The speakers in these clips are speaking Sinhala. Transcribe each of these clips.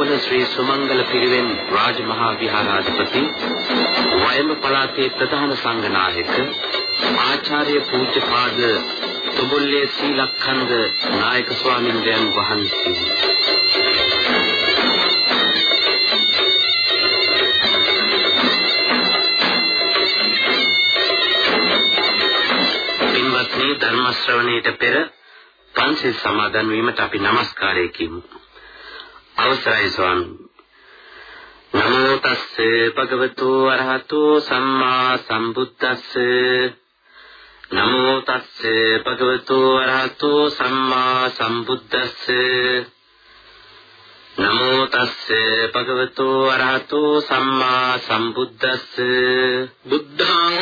අරියපොළ ශ්‍රී සුමංගල පිරිවෙන් රාජමහා විහාරාධිපති වයඹ පළාතේ ප්‍රධාන සංඝනායක ආචාර්ය පූජ්‍යපාද තුඹුල්ලේ සීලක්ඛන්ද නායක ස්වාමින්දයන් වහන්සේ. පින්වත්නි ධර්ම ශ්‍රවණයට පෙර පන්සිල් සමාදන් වීමට අපි নমස්කාරය කියමු. අවසරයි ස්වාමී. නමෝ තස්සේ භගවතු අරහතෝ සම්මා සම්බුද්දස්ස. නමෝ තස්සේ භගවතු අරහතෝ සම්මා සම්බුද්දස්ස. නමෝ තස්සේ භගවතු අරහතෝ සම්මා සම්බුද්දස්ස. බුද්ධං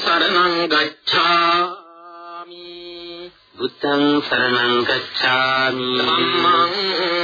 සරණං ගච්ඡා බුද්ධං සරණං ගච්ඡාමි. ධම්මං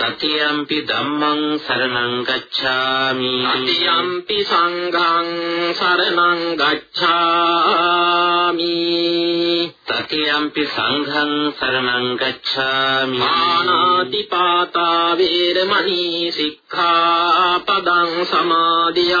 තතියම්පි ධම්මං සරණං ගච්ඡාමි අතියම්පි සංඝං සරණං ගච්ඡාමි තතියම්පි සංඝං සරණං ගච්ඡාමි මානාති පාතා වේරමණී සික්ඛාපදං සමාදියාමි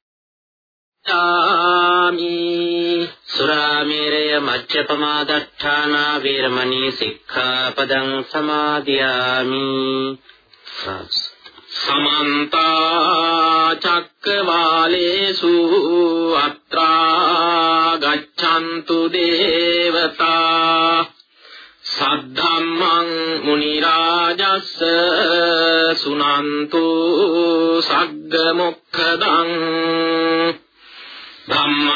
සුරාමේරය මච්ඡපමා දට්ඨානා වීරමණී සික්ඛාපදං සමාදියාමි සමන්ත චක්කවාලේසු අත්‍රා ගච්ඡන්තු දේවතා සද්ධම්මං මුනි රාජස්ස සුනන්තු සග්ග මොක්ඛදං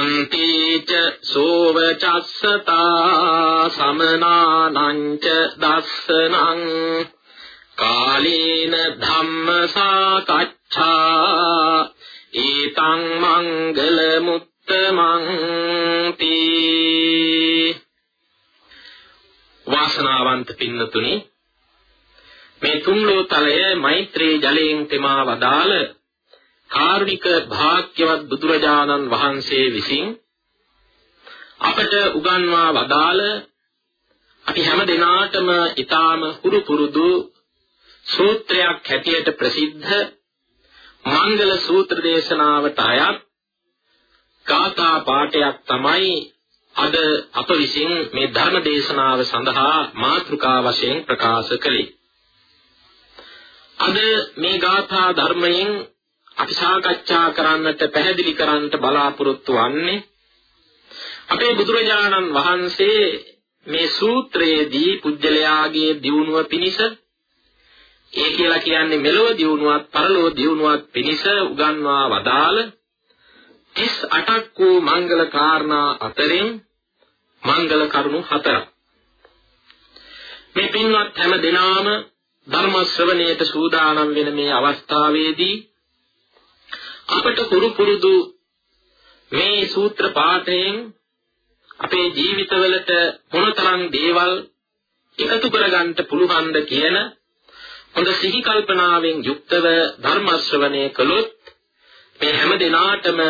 කන්තිච සෝවචස්සතා සමනානං ච දස්සනං කාලේන ධම්ම සාකච්ඡා ඊතං මංගල මුත්තමං තී වාසනාවන්ත පින්නතුනි මේ තුන්ලෝ තලය මෛත්‍රී ජලයෙන් තෙමා වදාළ කාරුණික භාග්‍යවත් බුදුරජාණන් වහන්සේ විසින් අපට උගන්වා වදාළ අපි හැම දිනාටම ඊටාම හුරු පුරුදු සූත්‍රයක් හැටියට ප්‍රසිද්ධ මංගල සූත්‍ර දේශනාවට අයත් ගාථා පාඨයක් තමයි අද අප විසින් මේ ධර්ම දේශනාව සඳහා මාතෘකා වශයෙන් ප්‍රකාශ කළේ. අද මේ ගාථා ධර්මයෙන් අපි සාකච්ඡා කරන්නට පැහැදිලි කරන්නට බලාපොරොත්තු වෙන්නේ අපේ බුදුරජාණන් වහන්සේ මේ සූත්‍රයේදී පුජ්‍යලයාගේ දියුණුව පිණිස ඒ කියලා කියන්නේ මෙලොව දියුණුවත් පරලොව දියුණුවත් පිණිස උගන්වා වදාළ 38ක් වූ මංගල කාරණා අතරින් මංගල කරුණු හතරක්. මේ පින්වත් හැම දිනාම ධර්ම ශ්‍රවණයට සූදානම් වෙන මේ අවස්ථාවේදී අපට කුරු පුරුදු මේ සූත්‍ර පාඨයෙන් අපේ ජීවිතවලට මොනතරම් දේවල් එකතු කරගන්න පුළුවන්ද කියන හොඳ සිහි කල්පනාවෙන් යුක්තව ධර්ම ශ්‍රවණය කළොත් මේ හැම දිනාටම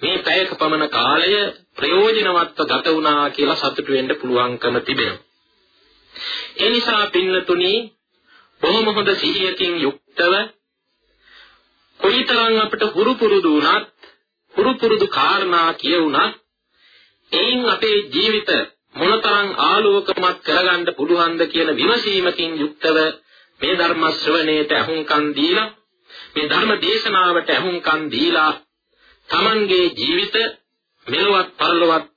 මේ පැයක පමණ කාලය ප්‍රයෝජනවත්ව ගත වුණා කියලා සතුටු වෙන්න පුළුවන්කම තිබෙනවා. ඒ නිසා පින්නතුනි බොහොම හොඳ සිහියකින් යුක්තව කොයිතරම් අපිට හුරු පුරුදු වුණත් හුරු පුරුදු කාරණා කියුණත් එයින් අපේ ජීවිත මොනතරම් ආලෝකමත් කරගන්න පුළුවන්ද කියන විමසීමකින් යුක්තව මේ ධර්ම ශ්‍රවණයට අහුම්කම් දීලා මේ ධර්ම දේශනාවට අහුම්කම් දීලා Tamanගේ ජීවිත මෙලොවත් පරලොවත්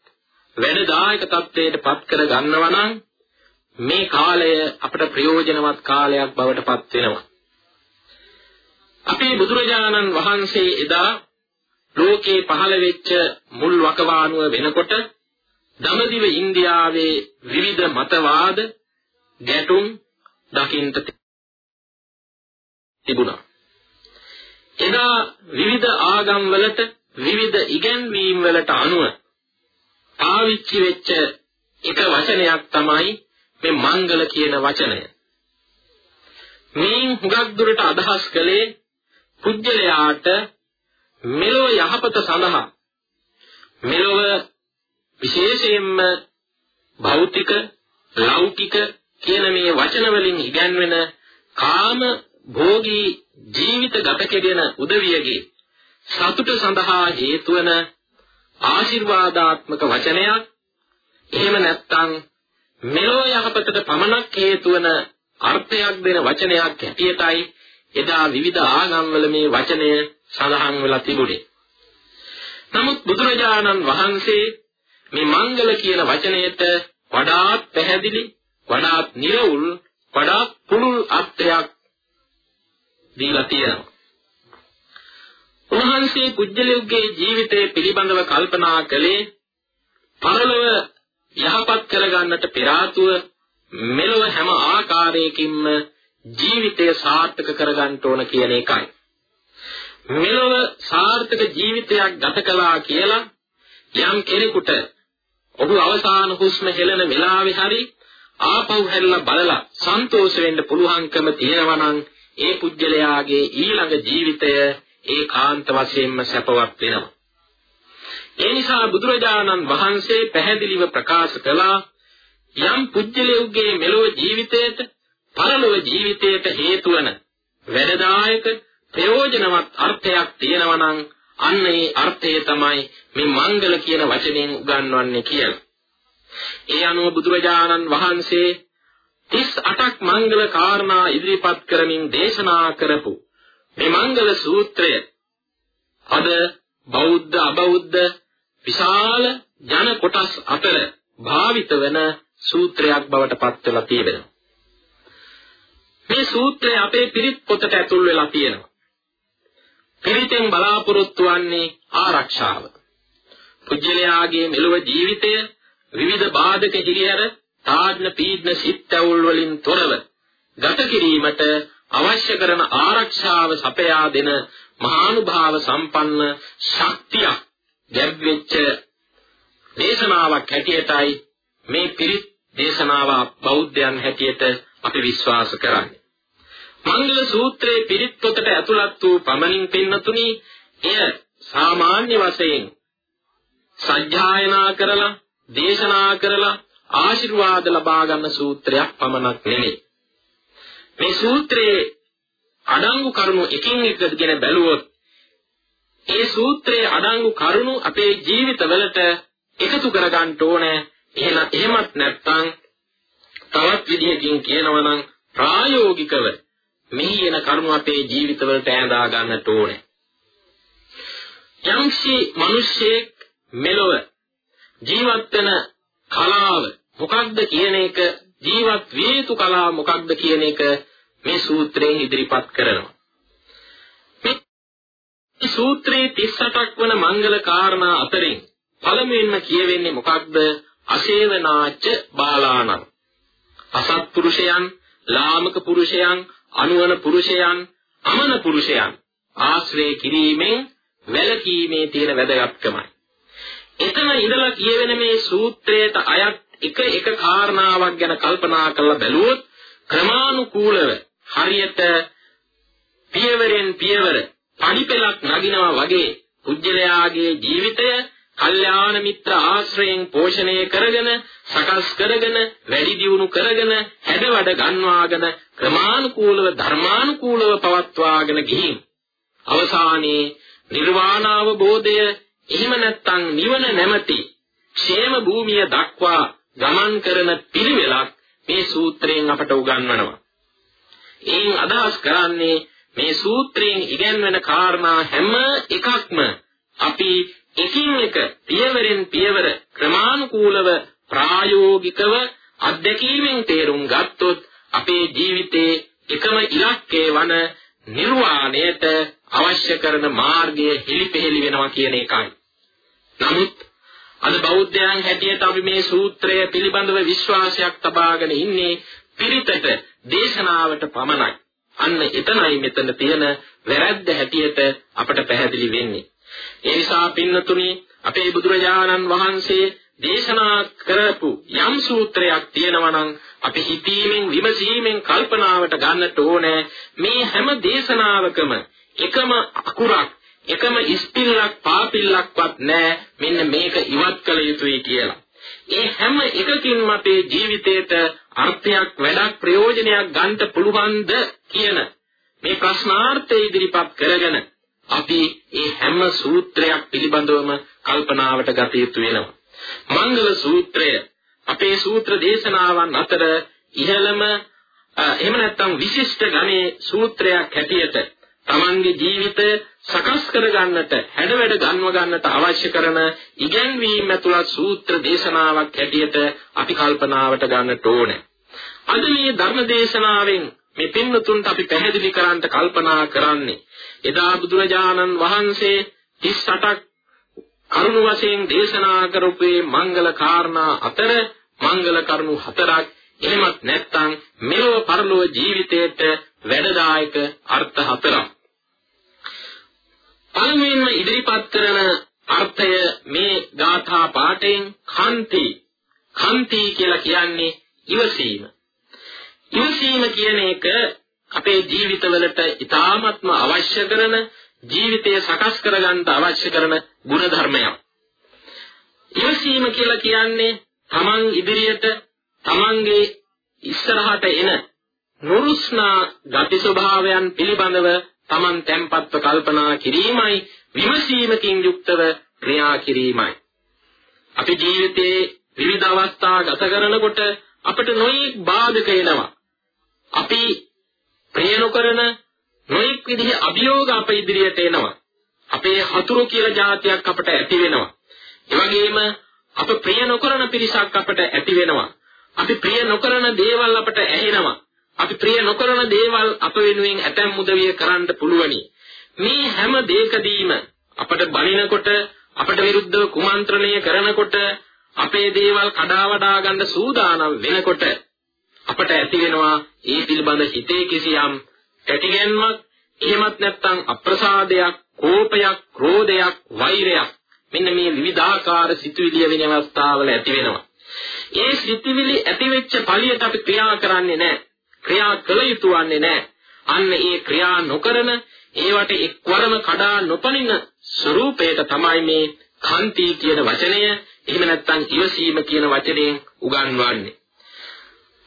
වැඩදායක තත්ත්වයට පත් කර ගන්නවා නම් මේ කාලය අපට ප්‍රයෝජනවත් කාලයක් බවට පත් වෙනවා. අපේ බුදුරජාණන් වහන්සේ එදා ලෝකේ පහළ වෙච්ච මුල් වකවානුව වෙනකොට දමදිව ඉන්දියාවේ විවිධ මතවාද ගැටුම් දකින්ට තිබුණා. එදා විවිධ ආගම් වලට විවිධ ඉගැන්වීම් වලට අනුව පාවිච්චි වෙච්ච එක වචනයක් තමයි මේ මංගල කියන වචනය. මේ හුඟක් දුරට අදහස් කළේ පුජ්‍යලයාට මෙලොව යහපත සඳහා මෙලොව විශේෂයෙන්ම භෞතික ලෞකික කියන මේ වචන වලින් ඉගැන්වෙන කාම භෝගී ජීවිත ගත කෙරෙන උදවියගේ සතුට සඳහා හේතු වන ආශිර්වාදාත්මක වචනයක්. එහෙම නැත්නම් මෙලොව යහපතට පමණක් හේතු වන අර්ථයක් දෙන වචනයක් හැටියටයි එදා විවිධ ආගම්වල මේ වචනය සඳහන් වෙලා තිබුණේ. නමුත් බුදුරජාණන් වහන්සේ මේ මංගල කියන වචනයට වඩාත් පැහැදිලි, වඩාත් නිර්වුල්, වඩාත් පුළුල් අර්ථයක් දීලා තියෙනවා. උන්වහන්සේ කුජලියුගේ ජීවිතය පිළිබඳව කල්පනා කළේ පරලොව යහපත් කරගන්නට පෙර ආතුව මෙලොව හැම ආකාරයකින්ම ජීවිතය සාර්ථක කරගන්න ඕන කියන එකයි. මෙලොව සාර්ථක ජීවිතයක් ගත කළා කියලා යම් කෙනෙකුට ඔහු අවසාන හුස්ම හෙළන වෙලාවේ හරි ආපහු හැරිලා බලලා සන්තෝෂ වෙන්න පුළුවන්කම තියෙනවා නම් ඒ පුජ්‍යලයාගේ ඊළඟ ජීවිතය ඒකාන්ත වශයෙන්ම සැපවත් වෙනවා. ඒ නිසා බුදුරජාණන් වහන්සේ පැහැදිලිව ප්‍රකාශ කළා යම් පුජ්‍යලෙව්ගේ මෙලොව ජීවිතයට පරලොව ජීවිතයට හේතු වන වැඩදායක ප්‍රයෝජනවත් අර්ථයක් තියෙනවා නම් අන්න ඒ අර්ථය තමයි මේ මංගල කියන වචනයෙන් උගන්වන්නේ කියලා. ඒ අනුව බුදුරජාණන් වහන්සේ 38ක් මංගල කාරණා ඉදිරිපත් කරමින් දේශනා කරපු මේ මංගල සූත්‍රය අද බෞද්ධ අබෞද්ධ විශාල ජන කොටස් අතර භාවිත වෙන සූත්‍රයක් බවට පත් වෙලා තියෙනවා. මේ සූත්‍රය අපේ පිරිත් පොතට ඇතුල් වෙලා තියෙනවා. පිරිතෙන් බලාපොරොත්තු වන්නේ ආරක්ෂාව. පුජ්‍යලයාගේ මෙලොව ජීවිතය විවිධ බාධක හිරිහැර තාඩන පීඩන සිත්ඇවුල් වලින් තොරව ගත කිරීමට අවශ්‍ය කරන ආරක්ෂාව සපයා දෙන මහානුභාව සම්පන්න ශක්තිය ගැබ්වෙච්ච දේශනාවක් හැටියටයි මේ පිරිත් දේශනාව බෞද්ධයන් හැටියට අපි විශ්වාස කරන්නේ. මංගල සූත්‍රයේ පිරිත් පොතට ඇතුළත් වූ පමණින් පින්නතුනි එය සාමාන්‍ය වශයෙන් සජ්ජායනා කරලා දේශනා කරලා ආශිර්වාද ලබා ගන්න සූත්‍රයක් පමණක් නෙමෙයි. මේ සූත්‍රයේ අඩංගු කරුණු එකින් එක ගැන බැලුවොත් ඒ සූත්‍රයේ අඩංගු කරුණු අපේ ජීවිතවලට එකතු කරගන්න ඕනේ. එහෙනම් එහෙමත් නැත්නම් තවත් විදිහකින් කියනවා නම් ප්‍රායෝගිකව මෙහි එන කරුණු අපේ ජීවිතවලට ඈඳා ගන්නට ඕනේ. යම්සි මිනිසෙක් මෙලොව ජීවත් වෙන කලාව මොකක්ද කියන එක ජීවත් විය යුතු කලාව මොකක්ද කියන එක මේ සූත්‍රයෙන් ඉදිරිපත් කරනවා. මේ සූත්‍රයේ 38ක් වන මංගල කාරණා අතරින් පළමුවෙන්ම කියවෙන්නේ මොකක්ද? අසේවනාච බාලාණං. අසත්පුරුෂයන්, ලාමක පුරුෂයන්, අනුවන පුරුෂයන්, අමන පුරුෂයන් ආශ්‍රය කිරීමෙන් වැළකීමේ තියෙන වැදගත්කමයි. එතන ඉඳලා කියවෙන මේ සූත්‍රයට අයත් එක එක කාරණාවක් ගැන කල්පනා කරලා බැලුවොත් ක්‍රමානුකූලව හරියට පියවරෙන් පියවර පඩිපෙලක් නගිනවා වගේ කුජලයාගේ ජීවිතය කල්යාණ මිත්‍ර ආශ්‍රයෙන් පෝෂණය කරගෙන සකස් කරගෙන වැඩි දියුණු කරගෙන හැඩවඩ ගන්වාගෙන ක්‍රමානුකූලව ධර්මානුකූලව පවත්වාගෙන ගිහින් අවසානයේ නිර්වාණ අවබෝධය එහෙම නැත්නම් නිවන නැමැති ക്ഷേම භූමිය දක්වා ගමන් කරන පිළිවෙලක් මේ සූත්‍රයෙන් අපට උගන්වනවා. එයින් අදහස් කරන්නේ මේ සූත්‍රයෙන් ඉගැන්වෙන කාරණා හැම එකක්ම අපි එකින් එක පියවරෙන් පියවර ක්‍රමානුකූලව ප්‍රායෝගිකව අත්දැකීමෙන් තේරුම් ගත්තොත් අපේ ජීවිතයේ එකම ඉලක්කය වන නිර්වාණයට අවශ්‍ය කරන මාර්ගය හිලිපෙහෙලි වෙනවා කියන එකයි. නමුත් අද බෞද්ධයන් හැටියට අපි මේ සූත්‍රය පිළිබඳව විශ්වාසයක් තබාගෙන ඉන්නේ පිරිතට දේශනාවට පමණයි. අන්න එතනයි මෙතන තියෙන වැරැද්ද හැටියට අපට පැහැදිලි වෙන්නේ. ඒ නිසා පින්නතුනි අපේ බුදුරජාණන් වහන්සේ දේශනා කරපු යම් සූත්‍රයක් තියෙනවා නම් අපි හිතීමෙන් විමසීමෙන් කල්පනාවට ගන්නට ඕනේ මේ හැම දේශනාවකම එකම අකුරක් එකම ඉස්පිල්ලක් පාපිල්ලක්වත් නැහැ මෙන්න මේක ඉවත් කළ යුතුයි කියලා. ඒ හැම එකකින්ම අපේ ජීවිතේට අර්ථයක් වැඩක් ප්‍රයෝජනයක් ගන්න පුළුවන්ද කියන මේ ප්‍රශ්නාර්ථය ඉදිරිපත් කරගෙන අපි මේ හැම සූත්‍රයක් පිළිබඳවම කල්පනාවට ගත යුතු වෙනවා. මංගල සූත්‍රය අපේ සූත්‍ර දේශනාවන් අතර ඉහළම එහෙම නැත්නම් විශිෂ්ට ගණේ සූත්‍රයක් හැටියට තමන්ගේ ජීවිතය සකස් කරගන්නට හැඩවැඩ ගන්ව ගන්නට අවශ්‍ය කරන ඉගැන්වීම් ඇතුළත් සූත්‍ර දේශනාවක් හැටියට අපි කල්පනාවට ගන්නට ඕනේ. අද මේ ධර්ම දේශනාවෙන් මේ පින්නතුන්ට අපි පැහැදිලි කරන්නට කල්පනා කරන්නේ එදා බුදුරජාණන් වහන්සේ 38ක් කරුණු වශයෙන් දේශනා කරපු මංගල කාරණා අතර මංගල කරුණු හතරක් එහෙමත් නැත්නම් මෙලොව පරලොව ජීවිතයට වැඩදායක අර්ථ හතරක්. පළමුවෙන්ම ඉදිරිපත් කරන අර්ථය මේ ගාථා පාඨයෙන් කන්ති. කන්ති කියලා කියන්නේ ඉවසීම. ඉවසීම කියන එක අපේ ජීවිතවලට ඉතාමත්ම අවශ්‍ය කරන ජීවිතය සකස් කරගන්න අවශ්‍ය කරන ගුණ ධර්මයක්. ඉවසීම කියලා කියන්නේ තමන් ඉදිරියට තමන්ගේ ඉස්සරහට එන නුරුස්නා ගති ස්වභාවයන් පිළිබඳව තමන් තැම්පත්ව කල්පනා කිරීමයි විමසීමකින් යුක්තව ක්‍රියා කිරීමයි. අපි ජීවිතයේ විවිධ අවස්ථා ගත කරනකොට අපට නොයෙක් බාධක එනවා. අපි ප්‍රිය නොකරන නොඑක් විදිහේ අභියෝග අප ඉදිරියට එනවා. අපේ හතුරු කියලා જાතියක් අපට ඇති වෙනවා. ඒ වගේම අප ප්‍රිය නොකරන පිරිසක් අපට ඇති වෙනවා. අපි ප්‍රිය නොකරන දේවල් අපට ඇහෙනවා. අපි ප්‍රිය නොකරන දේවල් අප වෙනුවෙන් ඇතැම් උදවිය කරන්න පුළුවනි. මේ හැම දෙයකදීම අපට බනිනකොට අපට විරුද්ධව කුමන්ත්‍රණය කරනකොට අපේ දේවල් කඩා වඩා ගන්න සූදානම් වෙනකොට අපට ඇති වෙනවා ඒ පිළිබඳ හිතේ කිසියම් කැටිගැන්මක් එහෙමත් නැත්නම් අප්‍රසාදයක් කෝපයක් ක්‍රෝධයක් වෛරයක් මෙන්න මේ විවිධාකාර සිතුවිලි වෙන අවස්ථාවල ඇති වෙනවා. ඒ සිතුවිලි ඇති වෙච්ච පළියට අපි ක්‍රියා කරන්නේ නැහැ. ක්‍රියා කළ යුතු වන්නේ නැහැ. අන්න ඒ ක්‍රියා නොකරන ඒවට එක්වරම කඩා නොපනින ස්වરૂපයට තමයි මේ කාන්ති කියන වචනය එහෙම නැත්නම් ඉවසීම කියන වචනයෙන් උගන්වන්නේ.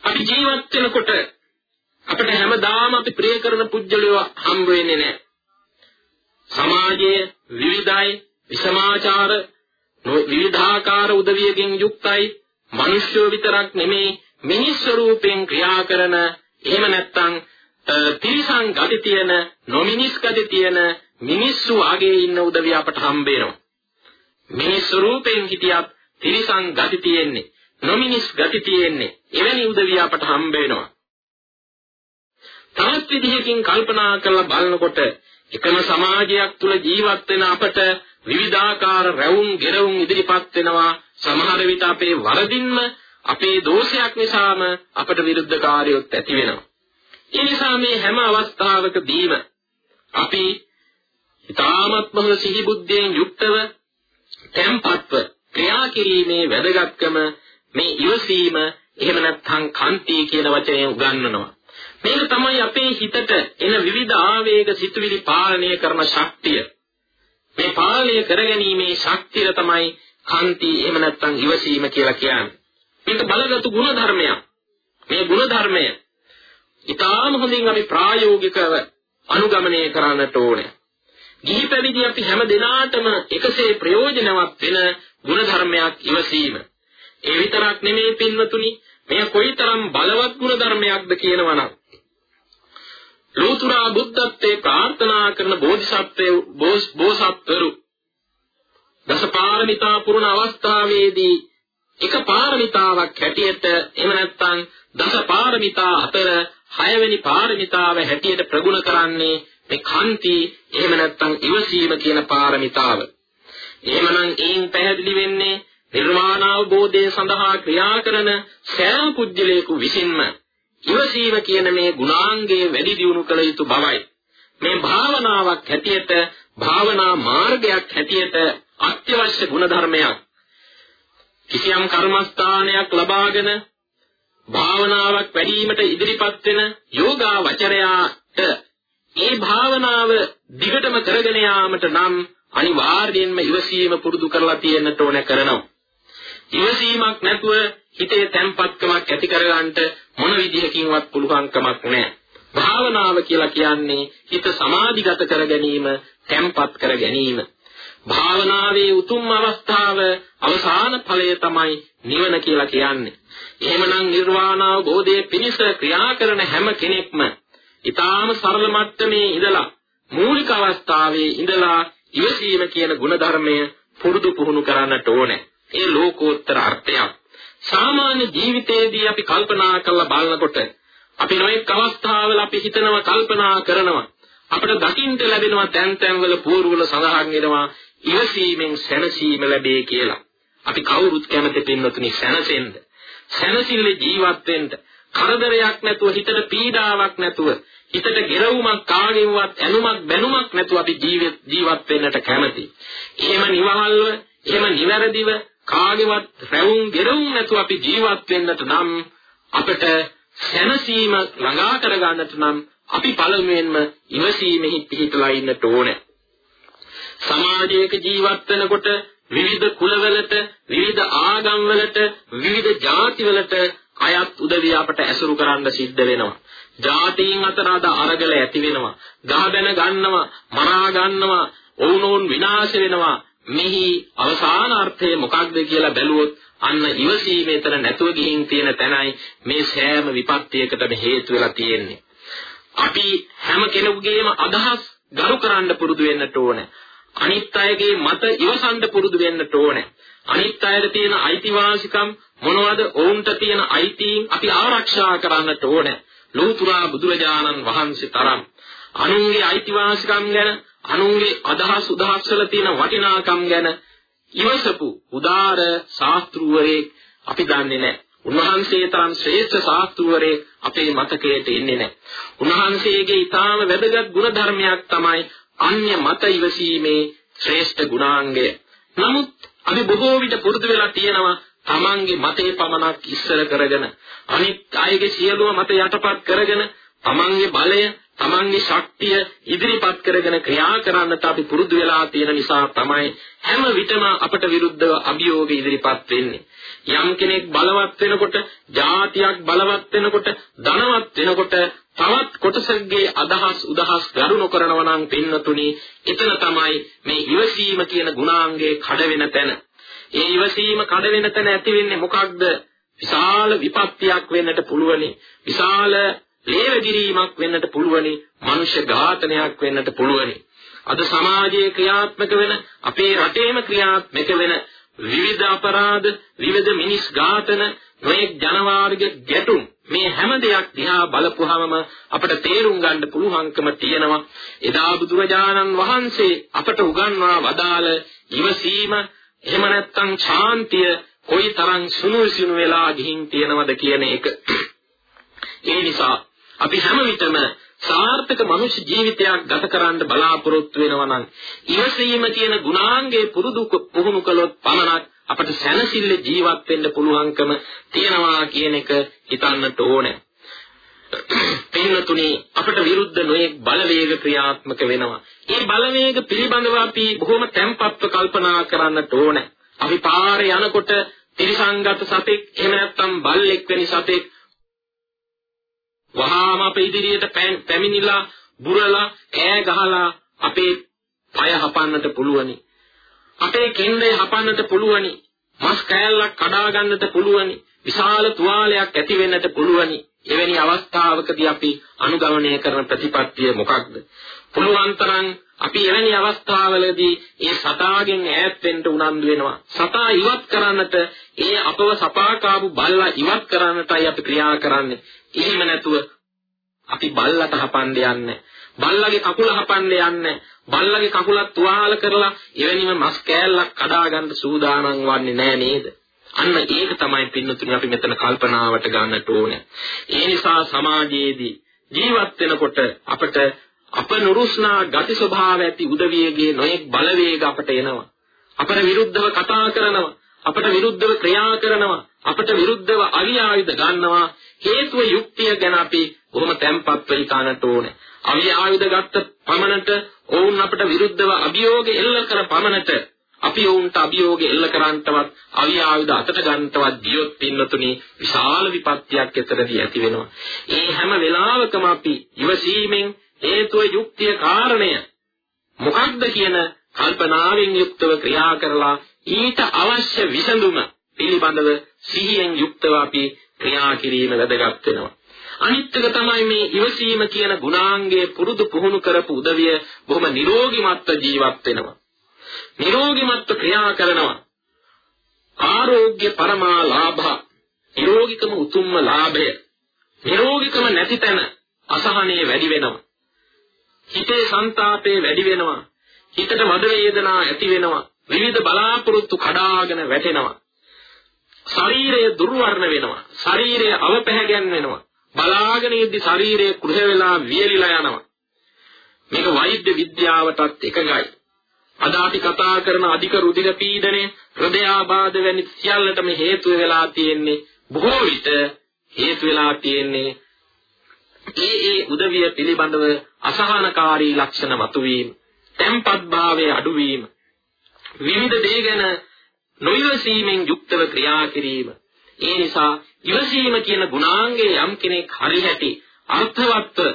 අපි ජීවත් වෙනකොට අපිට හැමදාම අපි ප්‍රේ කරන පුජ්‍යලයෝ හම්බ වෙන්නේ නැහැ. සමාජයේ විවිධයි විසමාචාර විවිධාකාර උදවියකින් යුක්තයි මිනිස්සු විතරක් නෙමේ මිනිස් ස්වරූපයෙන් ක්‍රියා කරන එහෙම නැත්නම් තිරිසන් ගති තියෙන නොමිනිස් ගති තියෙන මිනිස්සු ආගේ ඉන්න උදවිය අපට හම්බ වෙනවා. මිනිස් ස්වරූපයෙන් හිටියත් තිරිසන් ගති තියෙන්නේ නොමිනිස් ගති තියෙන්නේ එවැනි උදවිය අපට හම්බ වෙනවා. තවත් විදිහකින් කල්පනා කරලා බලනකොට එකම සමාජයක් තුල ජීවත් වෙන අපට විවිධාකාර රැවුම් ගෙරවුම් ඉදිරිපත් වෙනවා සමහර විට අපේ වරදින්ම අපේ දෝෂයක් නිසාම අපට විරුද්ධකාරයොත් ඇති වෙනවා ඒ නිසා මේ හැම අවස්ථාවකදීම අපි ඊ타මත්ම සිහි බුද්ධියෙන් යුක්තව tempatව ක්‍රියා කිරීමේ වැදගත්කම මේ ඉවසීම එහෙම නැත්නම් කන්ති කියන වචනය උගන්වනවා මේක තමයි අපේ හිතට එන විවිධ ආවේග සිතුවිලි පාලනය කරන ශක්තිය මේ පාලනය කරගැනීමේ ශක්තිය තමයි කාන්ති එහෙම නැත්නම් ඉවසීම කියලා කියන්නේ. මේක බලගත්ු ගුණ ධර්මයක්. මේ ගුණ ධර්මය ඊටාම හොඳින් අපි ප්‍රායෝගිකව අනුගමනය කරන්නට ඕනේ. ගිහි පැවිදි අපි හැම දිනාටම එකසේ ප්‍රයෝජනවත් වෙන ගුණ ධර්මයක් ඉවසීම. ඒ විතරක් නෙමේ පින්වතුනි මෙය කොයිතරම් බලවත් ගුණ ධර්මයක්ද කියනවනම් ලෝතුරා බුද්ධත්වයේ ප්‍රාර්ථනා කරන බෝධිසත්වය බෝසත්වරු දසපාරමිතා පුරණ අවස්ථාවේදී එක පාරමිතාවක් හැටියට එහෙම නැත්නම් දසපාරමිතා අතර හයවෙනි පාරමිතාව හැටියට ප්‍රගුණ කරන්නේ මේ කාන්ති එහෙම නැත්නම් ඉවසීම කියන පාරමිතාව. එහෙමනම් ඒන් පැහැදිලි වෙන්නේ නිර්වාණ අවබෝධය සඳහා ක්‍රියා කරන සෑම පුජ්‍යලයක විසින්ම ඉවසීම කියන මේ ගුණාංගයේ වැඩි දියුණු කළ යුතු බවයි. මේ භාවනාවක් හැටියට භාවනා මාර්ගයක් හැටියට අත්‍යවශ්‍ය ගුණධර්මයක්. කිසියම් කර්මස්ථානයක් ලබාගෙන භාවනාවක් වැඩිවීමට ඉදිරිපත් වෙන යෝගාවචරයාට ඒ භාවනාව දිගටම කරගෙන යාමට නම් අනිවාර්යයෙන්ම ඉවසීම පුරුදු කරලා තියෙන්නට ඕන කරනවා. ඉවසීමක් නැතුව හිතේ තැම්පත්කමක් ඇති කරගන්නට මොන විදිහකින්වත් පුළුවන්කමක් නැහැ. භාවනාව කියලා කියන්නේ හිත සමාධිගත කර ගැනීම, තැම්පත් කර ගැනීම. භාවනාවේ උතුම් අවස්ථාව අවසාන ඵලය තමයි නිවන කියලා කියන්නේ. එහෙමනම් නිර්වාණ අවබෝධයේ පිණිස ක්‍රියා කරන හැම කෙනෙක්ම ඊටාම සරල මට්ටමේ ඉඳලා මූලික අවස්ථාවේ ඉඳලා ඉවසීම කියන ගුණධර්මය පුරුදු පුහුණු කරන්නට ඕනේ. ඒ ලෝකෝත්තර අර්ථයක්. සාමාන්‍ය ජීවිතයේදී අපි කල්පනා කරලා බලනකොට අපි නොඑක් අවස්ථාවල අපි හිතනවා කල්පනා කරනවා අපිට දකින්න ලැබෙනවා තැන් තැන්වල පූර්වවල සඳහන් වෙනවා ඉවසීමෙන් සැනසීම ලැබේ කියලා. අපි කවුරුත් කැමති පින්වතුනි සැනසෙන්න. සැනසille ජීවත් වෙන්න. කරදරයක් නැතුව හිතට පීඩාවක් නැතුව හිතට ගෙරවුමක් කාගෙන්වත් ඇනුමක් බැනුමක් නැතුව අපි ජීවත් වෙන්නට කැමති. එහෙම නිවහල්ව, එහෙම නිවැරදිව කාගේවත් රැවුම් ගෙරවුම් නැතුව අපි ජීවත් වෙන්නට නම් අපට සැනසීම ළඟා කර ගන්නට නම් අපි පළමුවෙන්ම ඉවසීමෙහි පිහිටලා ඉන්නට ඕනේ. සමාජයක ජීවත් වෙනකොට විවිධ කුලවලට, විවිධ ආගම්වලට, විවිධ ಜಾතිවලට අයත් උදවිය අපට ඇසුරු කරන්න සිද්ධ වෙනවා. ජාතීන් අතර අද අරගල ඇති වෙනවා. ගහබැන ගන්නවා, මරා ගන්නවා, ඔවුනොවුන් විනාශ වෙනවා. මෙහි අවසාන අර්ථය මොකක්ද කියලා බැලුවොත් අන්න ඉවසීමේතර නැතුව ගිහින් තියෙන තැනයි මේ සෑම විපත්තියකටම හේතු වෙලා තියෙන්නේ. අපි හැම කෙනෙකුගේම අදහස් ගරු කරන්න පුරුදු වෙන්නට ඕනේ. අනිත් අයගේ මත ඉවසන්න පුරුදු වෙන්නට ඕනේ. අනිත් අයට තියෙන අයිතිවාසිකම් මොනවද? ඔවුන්ට තියෙන අයිතීන් අපි ආරක්ෂා කරන්නට ඕනේ. ලෝතුරා බුදුරජාණන් වහන්සේ තරම් අනුන්ගේ අයිතිවාසිකම් ගැන අනුන්ගේ අදහස් උදහස් වල තියෙන වටිනාකම් ගැන ඉවසපු උදාර ශාස්ත්‍රූවරයෙක් අපි දන්නේ නැහැ. උන්වහන්සේ තරම් ශ්‍රේෂ්ඨ ශාස්ත්‍රූවරයෙක් අපේ මතකයට එන්නේ නැහැ. උන්වහන්සේගේ ඊටාම වැදගත් ගුණ ධර්මයක් තමයි අන්‍ය මත ඉවසීමේ ශ්‍රේෂ්ඨ ගුණාංගය. නමුත් අපි බොහෝ විට පුරුදු වෙලා තියෙනවා තමන්ගේ මතේ පමණක් ඉස්සර කරගෙන අනිත් අයගේ සියලුම මත යටපත් කරගෙන තමන්ගේ බලය තමන්ගේ ශක්තිය ඉදිරිපත් කරගෙන ක්‍රියා කරන්නට අපි පුරුදු වෙලා තියෙන නිසා තමයි හැම විටම අපට විරුද්ධව අභියෝග ඉදිරිපත් වෙන්නේ. යම් කෙනෙක් බලවත් වෙනකොට, જાතියක් බලවත් වෙනකොට, ධනවත් වෙනකොට තවත් කොටසකගේ අදහස් උදහස් ගරු නොකරනවා නම් පින්නතුනි, එතන තමයි මේ ඉවසීම කියන ගුණාංගයේ කඩ වෙන තැන. ඒ ඉවසීම කඩ වෙන තැන ඇති වෙන්නේ මොකක්ද? විශාල විපත්තියක් වෙන්නට පුළුවනි. විශාල ලේවගිරීමක් වෙන්නට පුළුවනි. මනුෂ්‍ය ඝාතනයක් වෙන්නට පුළුවනි. අද සමාජයේ ක්‍රියාත්මක වෙන අපේ රටේම ක්‍රියාත්මක වෙන විවිධ අපරාධ විවිධ මිනිස් ඝාතන නොයෙක් ජනවාර්ග ගැටුම් මේ හැම දෙයක් දිහා බලපුවාම අපට තේරුම් ගන්න පුළුවන්කම තියෙනවා එදා බුදුරජාණන් වහන්සේ අපට උගන්වා වදාළ ඉවසීම එහෙම නැත්නම් ශාන්තිය කොයිතරම් සුණු සිණු වෙලා ගිහින් තියෙනවද කියන එක ඒ නිසා අපි හැම විටම සාර්ථක මනුෂ්‍ය ජීවිතයක් ගත කරන්න බලාපොරොත්තු වෙනවා නම් ඉවසීම කියන ගුණාංගයේ පුරුදු පුහුණු කළොත් පමණක් අපට සැනසille ජීවත් වෙන්න පුළුවන්කම තියනවා කියන එක හිතන්නට ඕනේ. පින්නතුනි අපට විරුද්ධ නොයෙක් බලවේග ක්‍රියාත්මක වෙනවා. මේ බලවේග පිළිබඳව අපි බොහොම තැම්පත්ව කල්පනා කරන්නට ඕනේ. අපි පාරේ යනකොට තිරිසංගත සතෙක් එහෙම නැත්නම් බල්ලෙක් වැනි සතෙක් වහාම අපේ ඉදිරියට පැමිණිලා බුරලා ඈ ගහලා අපේ පය හපන්නට පුළුවනි. අපේ කෙන්දේ හපන්නට පුළුවනි. මස් කෑල්ලක් කඩා ගන්නට පුළුවනි. විශාල තුවාලයක් ඇති වෙන්නට පුළුවනි. එවැනි අවස්ථාවකදී අපි අනුගමනය කරන ප්‍රතිපත්තිය මොකක්ද? පුළුවන් තරම් අපි එවැනි අවස්ථාවලදී ඒ සතාගෙන් ඈත් වෙන්න උනන්දු වෙනවා. සතා ඉවත් කරන්නට ඒ අපව සපාකාපු බල්ලා ඉවත් කරන්නටයි අපි ක්‍රියා කරන්නේ. එහෙම නැතුව අපි බල්ලට හපන්න යන්නේ. බල්ලගේ කකුල හපන්න යන්නේ. බල්ලගේ කකුලත් තුවාල කරලා එවැනිම මස් කෑල්ලක් කඩා ගන්න සූදානම් වන්නේ නෑ නේද? අන්න ඒක තමයි පින්නතුනි අපි මෙතන කල්පනාවට ගන්නට ඕනේ. ඒ නිසා සමාජයේදී ජීවත් වෙනකොට අපට අප නුරුස්නා ගති ස්වභාව ඇති උදවියගේ නොයෙක් බලවේග අපට එනවා. අපට විරුද්ධව කතා කරනවා. අපට විරුද්ධව ක්‍රියා කරනවා. අපට විරුද්ධව අවි ආයුධ ගන්නවා. හේතුව යුක්තිය ගැන අපි බොහොම තැම්පත් වෙයි කාණට ඕනේ. අවි ආයුධ ගත්ත පමණට ඔවුන් අපට විරුද්ධව අභියෝග එල්ල කර පමණට අපි ඔවුන්ට අභියෝග එල්ල කරන්නටවත් අවි ආයුධ අතට ගන්නටවත් ගියොත් පින්නතුනි විශාල විපත්තියක් එතරදී ඇති වෙනවා. ඒ හැම වෙලාවකම අපි ඉවසීමෙන් හේතුව යුක්තිය කාරණය මොකක්ද කියන කල්පනාවෙන් යුක්තව ක්‍රියා කරලා ඊට අවශ්‍ය විසඳුම පිළිබඳව සිහියෙන් යුක්තව අපි ක්‍රියා කිරීම වැදගත් වෙනවා. අනිත් එක තමයි මේ ඉවසීම කියන ගුණාංගයේ පුරුදු පුහුණු කරපු උදවිය බොහොම නිරෝගීමත්ව ජීවත් වෙනවා. නිරෝගීමත්ව ක්‍රියා කරනවා. ආරෝග්‍ය පරමා ලාභ නිරෝගිකම උතුම්ම ලාභය. නිරෝගිකම නැති තැන අසහනය වැඩි වෙනවා. හිතේ ਸੰతాපේ වැඩි වෙනවා. හිතට මද වේදනා ඇති වෙනවා. විවිධ බලාපොරොත්තු කඩාගෙන වැටෙනවා. ශරීරය දුර්වර්ණ වෙනවා. ශරීරය අවපැහැගැන් වෙනවා. බලාගෙන ඉද්දි ශරීරය කුඩ වෙලා වියලිලා යනවා. මේක වෛද්‍ය විද්‍යාවටත් එකගයි. අද අපි කතා කරන අධික රුධිර පීඩනය, හෘදයාබාධ වැනි සියල්ලටම හේතු වෙලා තියෙන්නේ බොහෝ විට හේතු වෙලා තියෙන්නේ ඒ ඒ උදවිය පිළිබඳව අසහනකාරී ලක්ෂණ මතුවීම, tempat භාවයේ අඩුවීම, විවිධ දේ ගැන නොයවසීමෙන් යුක්තව ක්‍රියා කිරීම. ඒ නිසා ඉවසීම කියන ගුණාංගයේ යම් කෙනෙක් හරිහැටි අර්ථවත්ව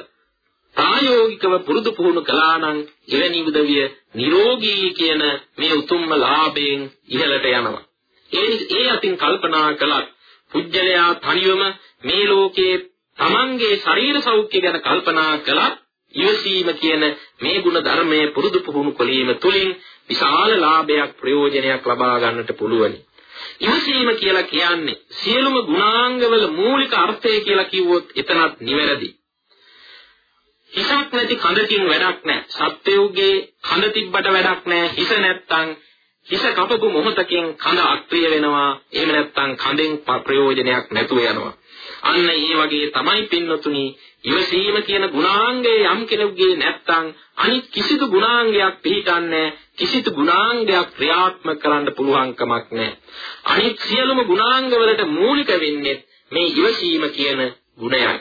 ප්‍රායෝගිකව පුරුදු පුහුණු කළා නම් එවැනි උදවිය නිරෝගී කියන මේ උතුම්ම ලාභයෙන් ඉහළට යනවා. ඒ ඒ අතින් කල්පනා කළත් පුජ්‍යලයා තනියම මේ ලෝකයේ තමන්ගේ ශරීර සෞඛ්‍ය ගැන කල්පනා කළත් ඉවසීම කියන මේ ගුණ ධර්මයේ පුරුදු පුහුණු කිරීම තුළින් විශාල ලාභයක් ප්‍රයෝජනයක් ලබා ගන්නට පුළුවනි. ඉවසීම කියලා කියන්නේ සියලුම ගුණාංගවල මූලික අර්ථය කියලා කිව්වොත් එතනත් නිවැරදි. හිසක් නැති කඳකින් වැඩක් නැහැ. සත්‍යෝගේ කඳ තිබ්බට වැඩක් නැහැ. හිස නැත්තම් හිස කපපු මොහොතකින් කඳ අක්‍රිය වෙනවා. එහෙම නැත්තම් කඳෙන් ප්‍රයෝජනයක් නැතුව යනවා. අන්න ඒ වගේ තමයි පින්නතුනි ඉවසීම කියන ගුණාංගය යම් කෙනෙකුගේ නැත්තම් අනිත් කිසිදු ගුණාංගයක් පිළිටන්නේ කිසිදු ගුණාංගයක් ක්‍රියාත්මක කරන්න පුළුවන් කමක් නැහැ. අනිත් සියලුම ගුණාංගවලට මූලික වෙන්නේ මේ ඉවසීම කියන ගුණයයි.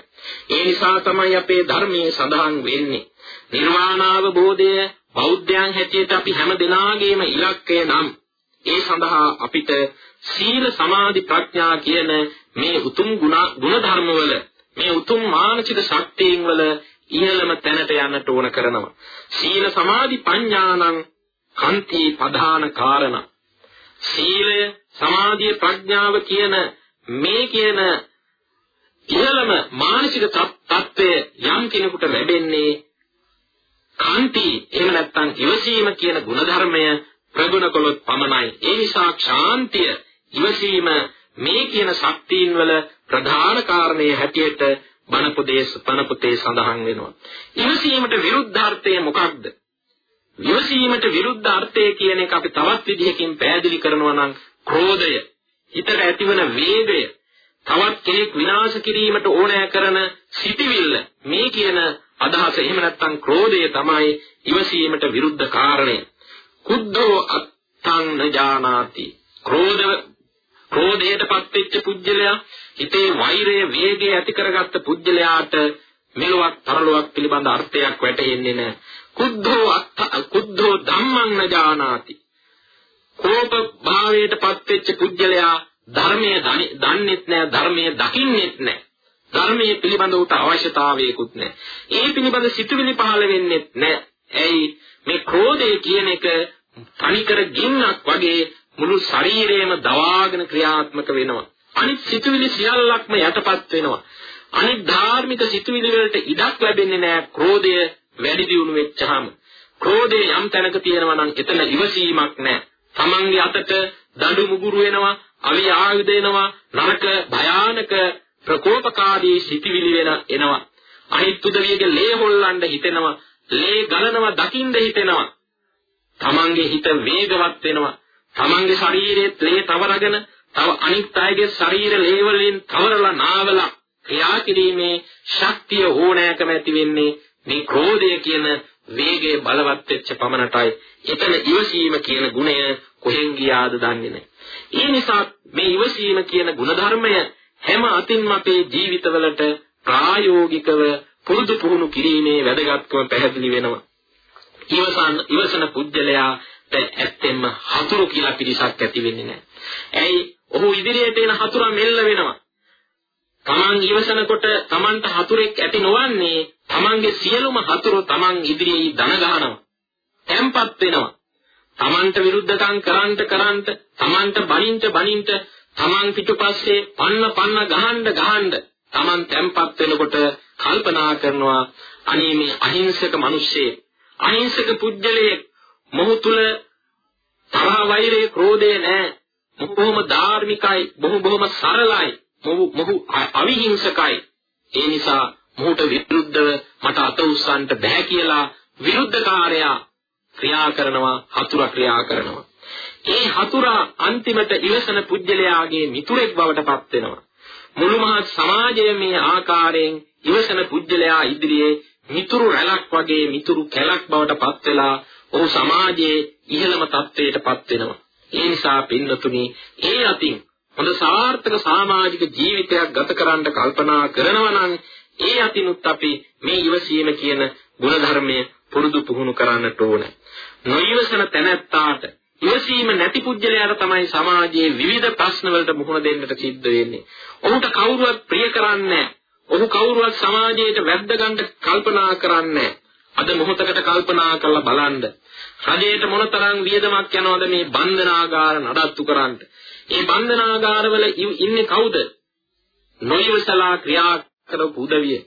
ඒ නිසා තමයි අපේ ධර්මයේ සඳහන් වෙන්නේ. නිර්වාණ අවබෝධය බෞද්ධයන් හැටියට අපි හැම දිනාගේම ඉලක්කය නම් ඒ සඳහා අපිට සීල සමාධි ප්‍රඥා කියන මේ උතුම් ගුණ ධර්ම වල මේ උතුම් මානසික ශක්තියින් වල ඉහළම තැනට යන්නට ඕන කරනවා. සීල සමාධි ප්‍රඥානං කන්ති ප්‍රධාන කාරණා. සීලය සමාධිය ප්‍රඥාව කියන මේ කියන ඉහළම මානසික தත්ත්වය යම් කෙනෙකුට ලැබෙන්නේ කාන්ති එහෙම නැත්නම් ඉවසීම කියන ගුණධර්මය ප්‍රගුණ කළොත් පමණයි. ඒ නිසා ශාන්තිය ඉවසීම මේ කියන ශක්තියින් වල ප්‍රධාන කාරණේ හැටියට බණපොදේශ බණපොතේ සඳහන් වෙනවා. ඉවසීමට විරුද්ධාර්ථය මොකක්ද? ඉවසීමට විරුද්ධ අර්ථය කියන එක අපි තවත් විදිහකින් පැහැදිලි කරනවා නම් ක්‍රෝධය, හිතට ඇතිවන වේගය, තවත් කෙනෙක් විනාශ කිරීමට ඕනෑ කරන සිටිවිල්ල මේ කියන අදහස එහෙම නැත්නම් ක්‍රෝධය තමයි ඉවසීමට විරුද්ධ කාරණය. කුද්ධෝ අත්තං නජානාති. ක්‍රෝධ ක්‍රෝධයටපත් වෙච්ච පුජ්‍යලයා හිතේ වෛරය වේගය ඇති කරගත්ත පුජ්‍යලයාට මෙලොවක් තරලොවක් පිළිබඳ අර්ථයක් වැටහෙන්නේ නැහැ. කුද්ධෝ අත්ත කුද්ධෝ ධම්මං නජානාති. කෝප භාවයටපත් වෙච්ච පුජ්‍යලයා ධර්මයේ දන්නේත් නැහැ ධර්මයේ දකින්නෙත් නැහැ. ධර්මයේ පිළිබඳ උට අවශ්‍යතාවයකුත් නැහැ. ඒ පිළිබඳ සිතුවිලි පහළ වෙන්නෙත් නැහැ. ඇයි මේ ක්‍රෝධය කියන එක තනිකර ගින්නක් වගේ මුළු ශරීරයම දවාගෙන ක්‍රියාත්මක වෙනවා. අනිත් සිතුවිලි සියල්ලක්ම යටපත් වෙනවා. අනිත් ධාර්මික සිතුවිලි වලට ඉඩක් ලැබෙන්නේ නැහැ ක්‍රෝධය වැඩි දියුණු වෙච්චාම. ක්‍රෝධය යම් තැනක තියෙනවා නම් එතන ඉවසීමක් නැහැ. Tamange අතට දඬු මුගුරු වෙනවා, අවි ආයුධ එනවා, නරක භයානක ප්‍රකෝපකාරී සිටිවිලි වෙන එනවා. අනිත් උදවියගේ ලේ හොල්ලන්න හිතෙනවා, ලේ ගලනවා දකින්න හිතෙනවා. Tamange හිත වේගවත් වෙනවා. Tamange ශරීරයේ ලේ තවරගෙන තව අනිත් අයගේ ශරීර ලේ වලින් තවරලා නාවලා ක්‍රියා කිරීමේ ශක්තිය ඕනෑකම ඇති වෙන්නේ මේ ක්‍රෝධය කියන වේගය බලවත් වෙච්ච පමණටයි එතන ඉවසීම කියන ගුණය කොහෙන් ගියාද දන්නේ නැහැ. ඒ නිසා මේ ඉවසීම කියන ගුණධර්මය හැම අතින්ම අපේ ජීවිතවලට ප්‍රායෝගිකව පුරුදු පුහුණු කිරීමේ වැදගත්කම පැහැදිලි වෙනවා. ඉවසන ඉවසන පුජ්‍යලයාට ඇත්තෙන්ම හතුරු කියලා පිරිසක් ඇති වෙන්නේ නැහැ. ඇයි? ඔහු ඉදිරියට එන හතුරා මෙල්ල වෙනවා. Taman ඉවසනකොට Tamanට හතුරෙක් ඇති නොවන්නේ Tamanගේ සියලුම හතුරු Taman ඉදිරියේ දන ගහනවා. තැම්පත් වෙනවා. Tamanට විරුද්ධකම් කරන්ට කරන්ට Tamanට බනින්ට බනින්ට Taman පිටුපස්සේ පන්න පන්න ගහන්න ගහන්න Taman තැම්පත් වෙනකොට කල්පනා කරනවා අනේ මේ අහිංසක මිනිස්සේ අහිංසක පුජ්‍යලයේ මොහු තුල තරහ වෛරේ ක්‍රෝධය නැහැ. මොහු බොහොම ධාර්මිකයි, බොහොම බොහොම සරලයි. මොහු මොහු අවිහිංසකයි. ඒ නිසා මොහුට විරුද්ධව මට අත උස්සන්න බෑ කියලා විරුද්ධකාරයා ක්‍රියා කරනවා හතුරා ක්‍රියා කරනවා. ඒ හතුරා අන්තිමට ඉවසන පුජ්‍යලයාගේ මිතුරෙක් බවට පත් වෙනවා. මුළු මහත් සමාජය මේ ආකාරයෙන් ඉවසන පුජ්‍යලයා ඉදිරියේ මිතුරු රැලක් වගේ මිතුරු කැලක් බවට පත් වෙලා ඔහු සමාජයේ ඉහළම තත්ත්වයට පත් වෙනවා. ඒ නිසා පින්නතුනි ඒ අතින් හොඳ සාර්ථක සමාජික ජීවිතයක් ගත කරන්න කල්පනා කරනවා නම් ඒ අතිනුත් අපි මේ ඉවසීම කියන ගුණධර්මය පුරුදු පුහුණු කරන්නට ඕන. නොයවසන තැනැත්තාට ඉවසීම නැති පුජ්‍යලයාට තමයි සමාජයේ විවිධ ප්‍රශ්න වලට මුහුණ දෙන්නට සිද්ධ වෙන්නේ. ඔහුට කවුරුවත් ප්‍රිය කරන්නේ ඔහු කවුරුවත් සමාජයට වැද්ද ගන්න කල්පනා කරන්නේ අද මොහොතකට කල්පනා කරලා බලන්න. රජයට මොනතරම් වියදමක් යනවද මේ බන්ධනාගාර නඩත්තු කරන්න. ඒ බන්ධනාගාරවල ඉන්නේ කවුද? නොයවසලා ක්‍රියා කරපු උදවිය.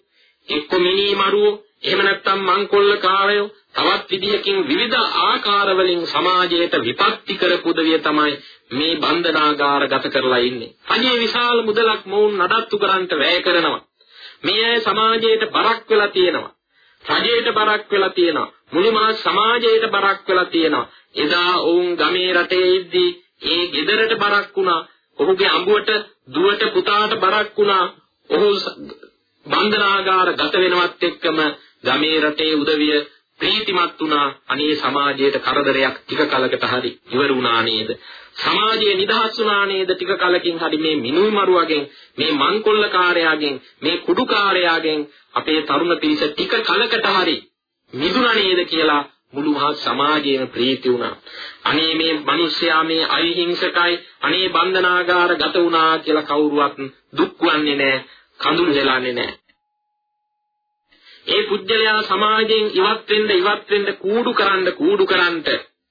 එක්ක මිනී මරුවෝ, එහෙම නැත්නම් මංකොල්ලකාරයෝ, තවත් විදිහකින් විවිධ ආකාරවලින් සමාජයට විපත්ති කරපු උදවිය තමයි මේ බන්ධනාගාර ගත කරලා ඉන්නේ. අනේ විශාල මුදලක් මොවුන් නඩත්තු කරන්නට වැය කරනවා. මේ අය සමාජයට බරක් වෙලා තියෙනවා. රජයට බරක් වෙලා තියෙනවා. මුළු මහත් සමාජයට බරක් වෙලා තියෙනවා. එදා ඔවුන් ගමේ රටේ ඉද්දී ඒ ගෙදරට බරක් වුණා. ඔහුගේ අඹුවට දුවට පුතාට බරක් වුණා. ඔහු බන්ධනාගාර ගත වෙනවත් එක්කම ගමේ රටේ උදවිය ප්‍රීතිමත් වුණා අනේ සමාජයට කරදරයක් ටික කලකට හරි ඉවර වුණා නේද සමාජයේ නිදහස් වුණා නේද ටික කලකින් හරි මේ මිනුයි මරුවගෙන් මේ මංකොල්ලකාරයාගෙන් මේ කුඩුකාරයාගෙන් අපේ තරුණ පිරිස ටික කලකට හරි මිදුණා නේද කියලා මුළු මහත් සමාජයේම ප්‍රීති වුණා. අනේ මේ මිනිස්යා මේ අහිංසකයි, අනේ බන්ධනාගාර ගත වුණා කියලා කවුරුවත් දුක් වන්නේ නැහැ, කඳුළු හෙලන්නේ නැහැ. ඒ පුජ්‍යලයා සමාජයෙන් ඉවත් වෙන්න ඉවත් වෙන්න කූඩු කරන්න කූඩු කරන්නට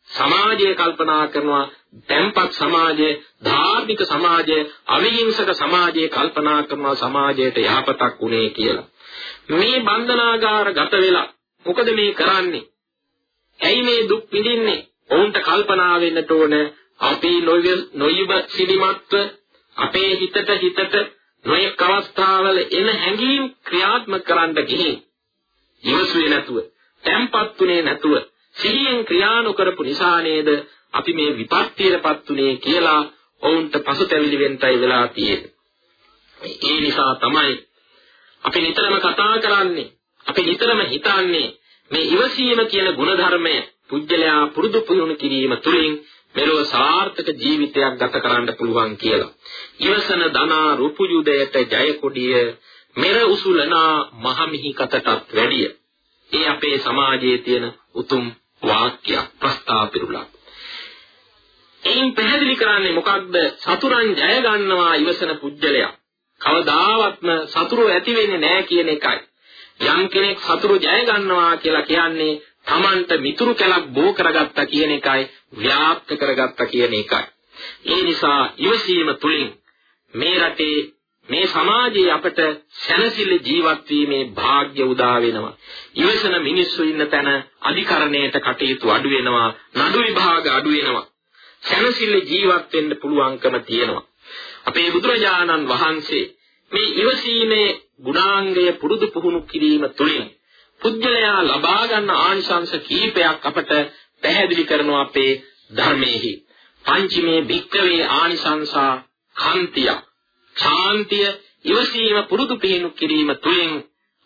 සමාජය කල්පනා කරනවා. tempat සමාජය ධාර්මික සමාජය අවිහිංසක සමාජය කල්පනා කරනවා සමාජයට යහපතක් උනේ කියලා. මේ බන්ධනාගාර ගත වෙලා මොකද මේ කරන්නේ? ඇයි මේ දුක් විඳින්නේ? ඔවුන්ට කල්පනා වෙන්නට ඕන අපි නොයුබ සිලිමත්ව අපේ හිතට හිතට නොයෙක් අවස්ථාවල එන හැඟීම් ක්‍රියාත්මක කරන්න ගිහින් ඉවසුවේ නැතුව, tempatුනේ නැතුව සිහියෙන් ක්‍රියා නොකරපු නිසා නේද අපි මේ විපත්තියටපත් උනේ කියලා ඔවුන්ට පසුතැවිලි වෙන්නයි වෙලා තියෙන්නේ. ඒ නිසා තමයි අපි නිතරම කතා කරන්නේ අපි නිතරම හිතන්නේ මේ ඉවසීම කියන ගුණධර්මය පුජ්‍යලයා පුරුදු පුහුණු කිරීම තුළින් මෙලොව සාර්ථක ජීවිතයක් ගත කරන්න පුළුවන් කියලා. ඉවසන දනා රුපුයුදයට ජය කොඩිය මෙර උසුලනා මහමිහි කතටත් වැඩිය. ඒ අපේ සමාජයේ තියෙන උතුම් වාක්‍යයක් ප්‍රස්තාව පිරුණා. එයින් පැහැදිලි කරන්නේ මොකක්ද? සතුරන් ජය ගන්නවා ඉවසන පුජ්‍යලයා. කවදාවත්ම සතුරු ඇති වෙන්නේ නැහැ කියන එකයි. යම් කෙනෙක් සතුරු ජය ගන්නවා කියලා කියන්නේ Tamanට මිතුරු කැලක් බෝ කරගත්තා කියන එකයි ව්‍යාප්ත කරගත්තා කියන එකයි. ඒ නිසා ඉවසීම තුලින් මේ රටේ මේ සමාජයේ අපට සැනසෙල්ල ජීවත් වීමේ වාග්ය උදා වෙනවා. ඉවසන මිනිස්සු ඉන්න තැන අධිකරණයට කටයුතු අඩු වෙනවා, නඩු විභාග අඩු වෙනවා. සැනසෙල්ල ජීවත් වෙන්න පුළුවන්කම තියෙනවා. අපේ බුදුරජාණන් වහන්සේ මේ ඉවසීමේ ගුණාංගය පුරුදු පුහුණු කිරීම තුළින් පුජ්‍යලයා ලබා ගන්න ආනිසංස කීපයක් අපට පැහැදිලි කරනවා අපේ ධර්මයේහි. පංචමේ භික්කවේ ආනිසංසා කාන්තිය. ශාන්තිය ඉවසීම පුරුදු පුහුණු කිරීම තුළින්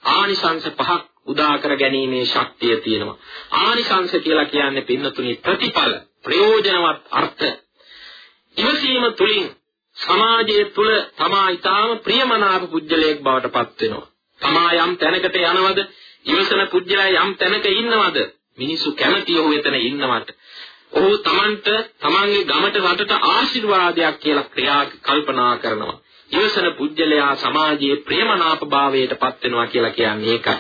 ආනිසංස පහක් උදා කර ගැනීමේ ශක්තිය තියෙනවා. ආනිසංස කියලා කියන්නේ පින්නතුනි ප්‍රතිඵල, ප්‍රයෝජනවත් අර්ථ. ඉවසීම තුළින් සමාජය තුළ තමා ඊටාම ප්‍රියමනාප පුජ්‍යලයක් බවට පත් වෙනවා. තමා යම් තැනකට යනවද, ඉවසන පුජ්‍යලයා යම් තැනක ඉන්නවද, මිනිසු කැමති ඔහු එතන ඉන්නවට. ඔහු Tamanට Tamanගේ ගමට රටට ආශිර්වාදයක් කියලා ක්‍රියා කල්පනා කරනවා. ඉවසන පුජ්‍යලයා සමාජයේ ප්‍රේමනාප භාවයට පත් වෙනවා කියලා කියන්නේ ඒකයි.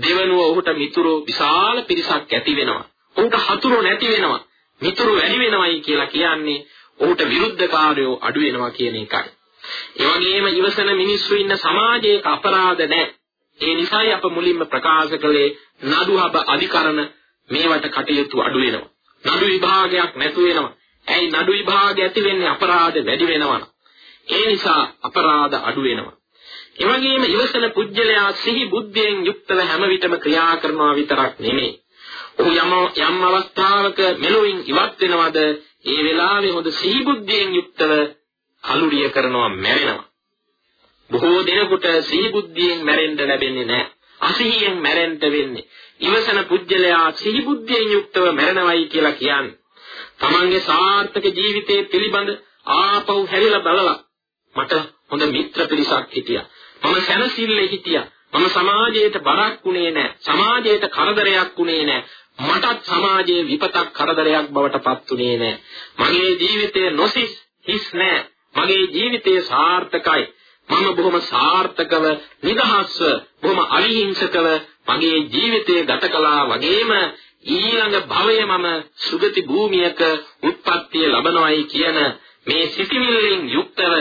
දෙවනුව ඔහුට මිතුරු විශාල පිරිසක් ඇති වෙනවා. ඔහුට හතුරු නැති වෙනවා. මිතුරු වැඩි වෙනවයි කියලා කියන්නේ ඔහුට විරුද්ධකාරයෝ අඩු වෙනවා කියන එකයි. ඒ වගේම ඉවසන මිනිස්සු ඉන්න සමාජයක අපරාධ නැහැ. ඒ නිසායි අප මුලින්ම ප්‍රකාශ කළේ නඩුහබ අධිකරණ මේවට කටයුතු අඩු වෙනවා. නඩු විභාගයක් නැතු වෙනවා. ඇයි නඩු විභාගය ඇති වෙන්නේ අපරාධ වැඩි වෙනවා. ඒ නිසා අපරාධ අඩු වෙනවා. ඒ වගේම ඉවසන පුජ්‍යලයා සිහි බුද්ධියෙන් යුක්තව හැම විටම ක්‍රියා කරනවා විතරක් නෙමෙයි. ඔහු යම් යම් අවස්ථාවක මෙලොවින් ඉවත් වෙනවද ඒ වෙලාවේ හොඳ සිහිබුද්ධියෙන් යුක්තව කලුරිය කරනවා මැරෙනවා. බොහෝ දෙනෙකුට සිහිබුද්ධියෙන් මැරෙන්න ලැබෙන්නේ නැහැ. අසිහියෙන් මැරෙන්න වෙන්නේ. ඉවසන පුජ්‍යලයා සිහිබුද්ධියෙන් යුක්තව මැරෙනවයි කියලා කියන්නේ. තමන්ගේ සාර්ථක ජීවිතයේ පිළිබඳ ආපහු හැරිලා බලලා මට හොඳ මිත්‍ර පිරිසක් හිටියා. මම සැනසille හිටියා. මම සමාජයට බරක් වුණේ නැහැ. සමාජයට කරදරයක් වුණේ නැහැ. මටත් සමාජයේ විපතක් කරදරයක් බවට පත්ුනේ නැහැ. මගේ ජීවිතය නොසිස් හිස් නැහැ. මගේ ජීවිතය සාර්ථකයි. මම බොහොම සාර්ථකව නිදහස්ව බොහොම අවිහිංසකව මගේ ජීවිතය ගත කළා වගේම ඊළඟ භවය මම සුගති භූමියක උත්පත්තිය ලබනවායි කියන මේ සිතිවිල්ලෙන් යුක්තව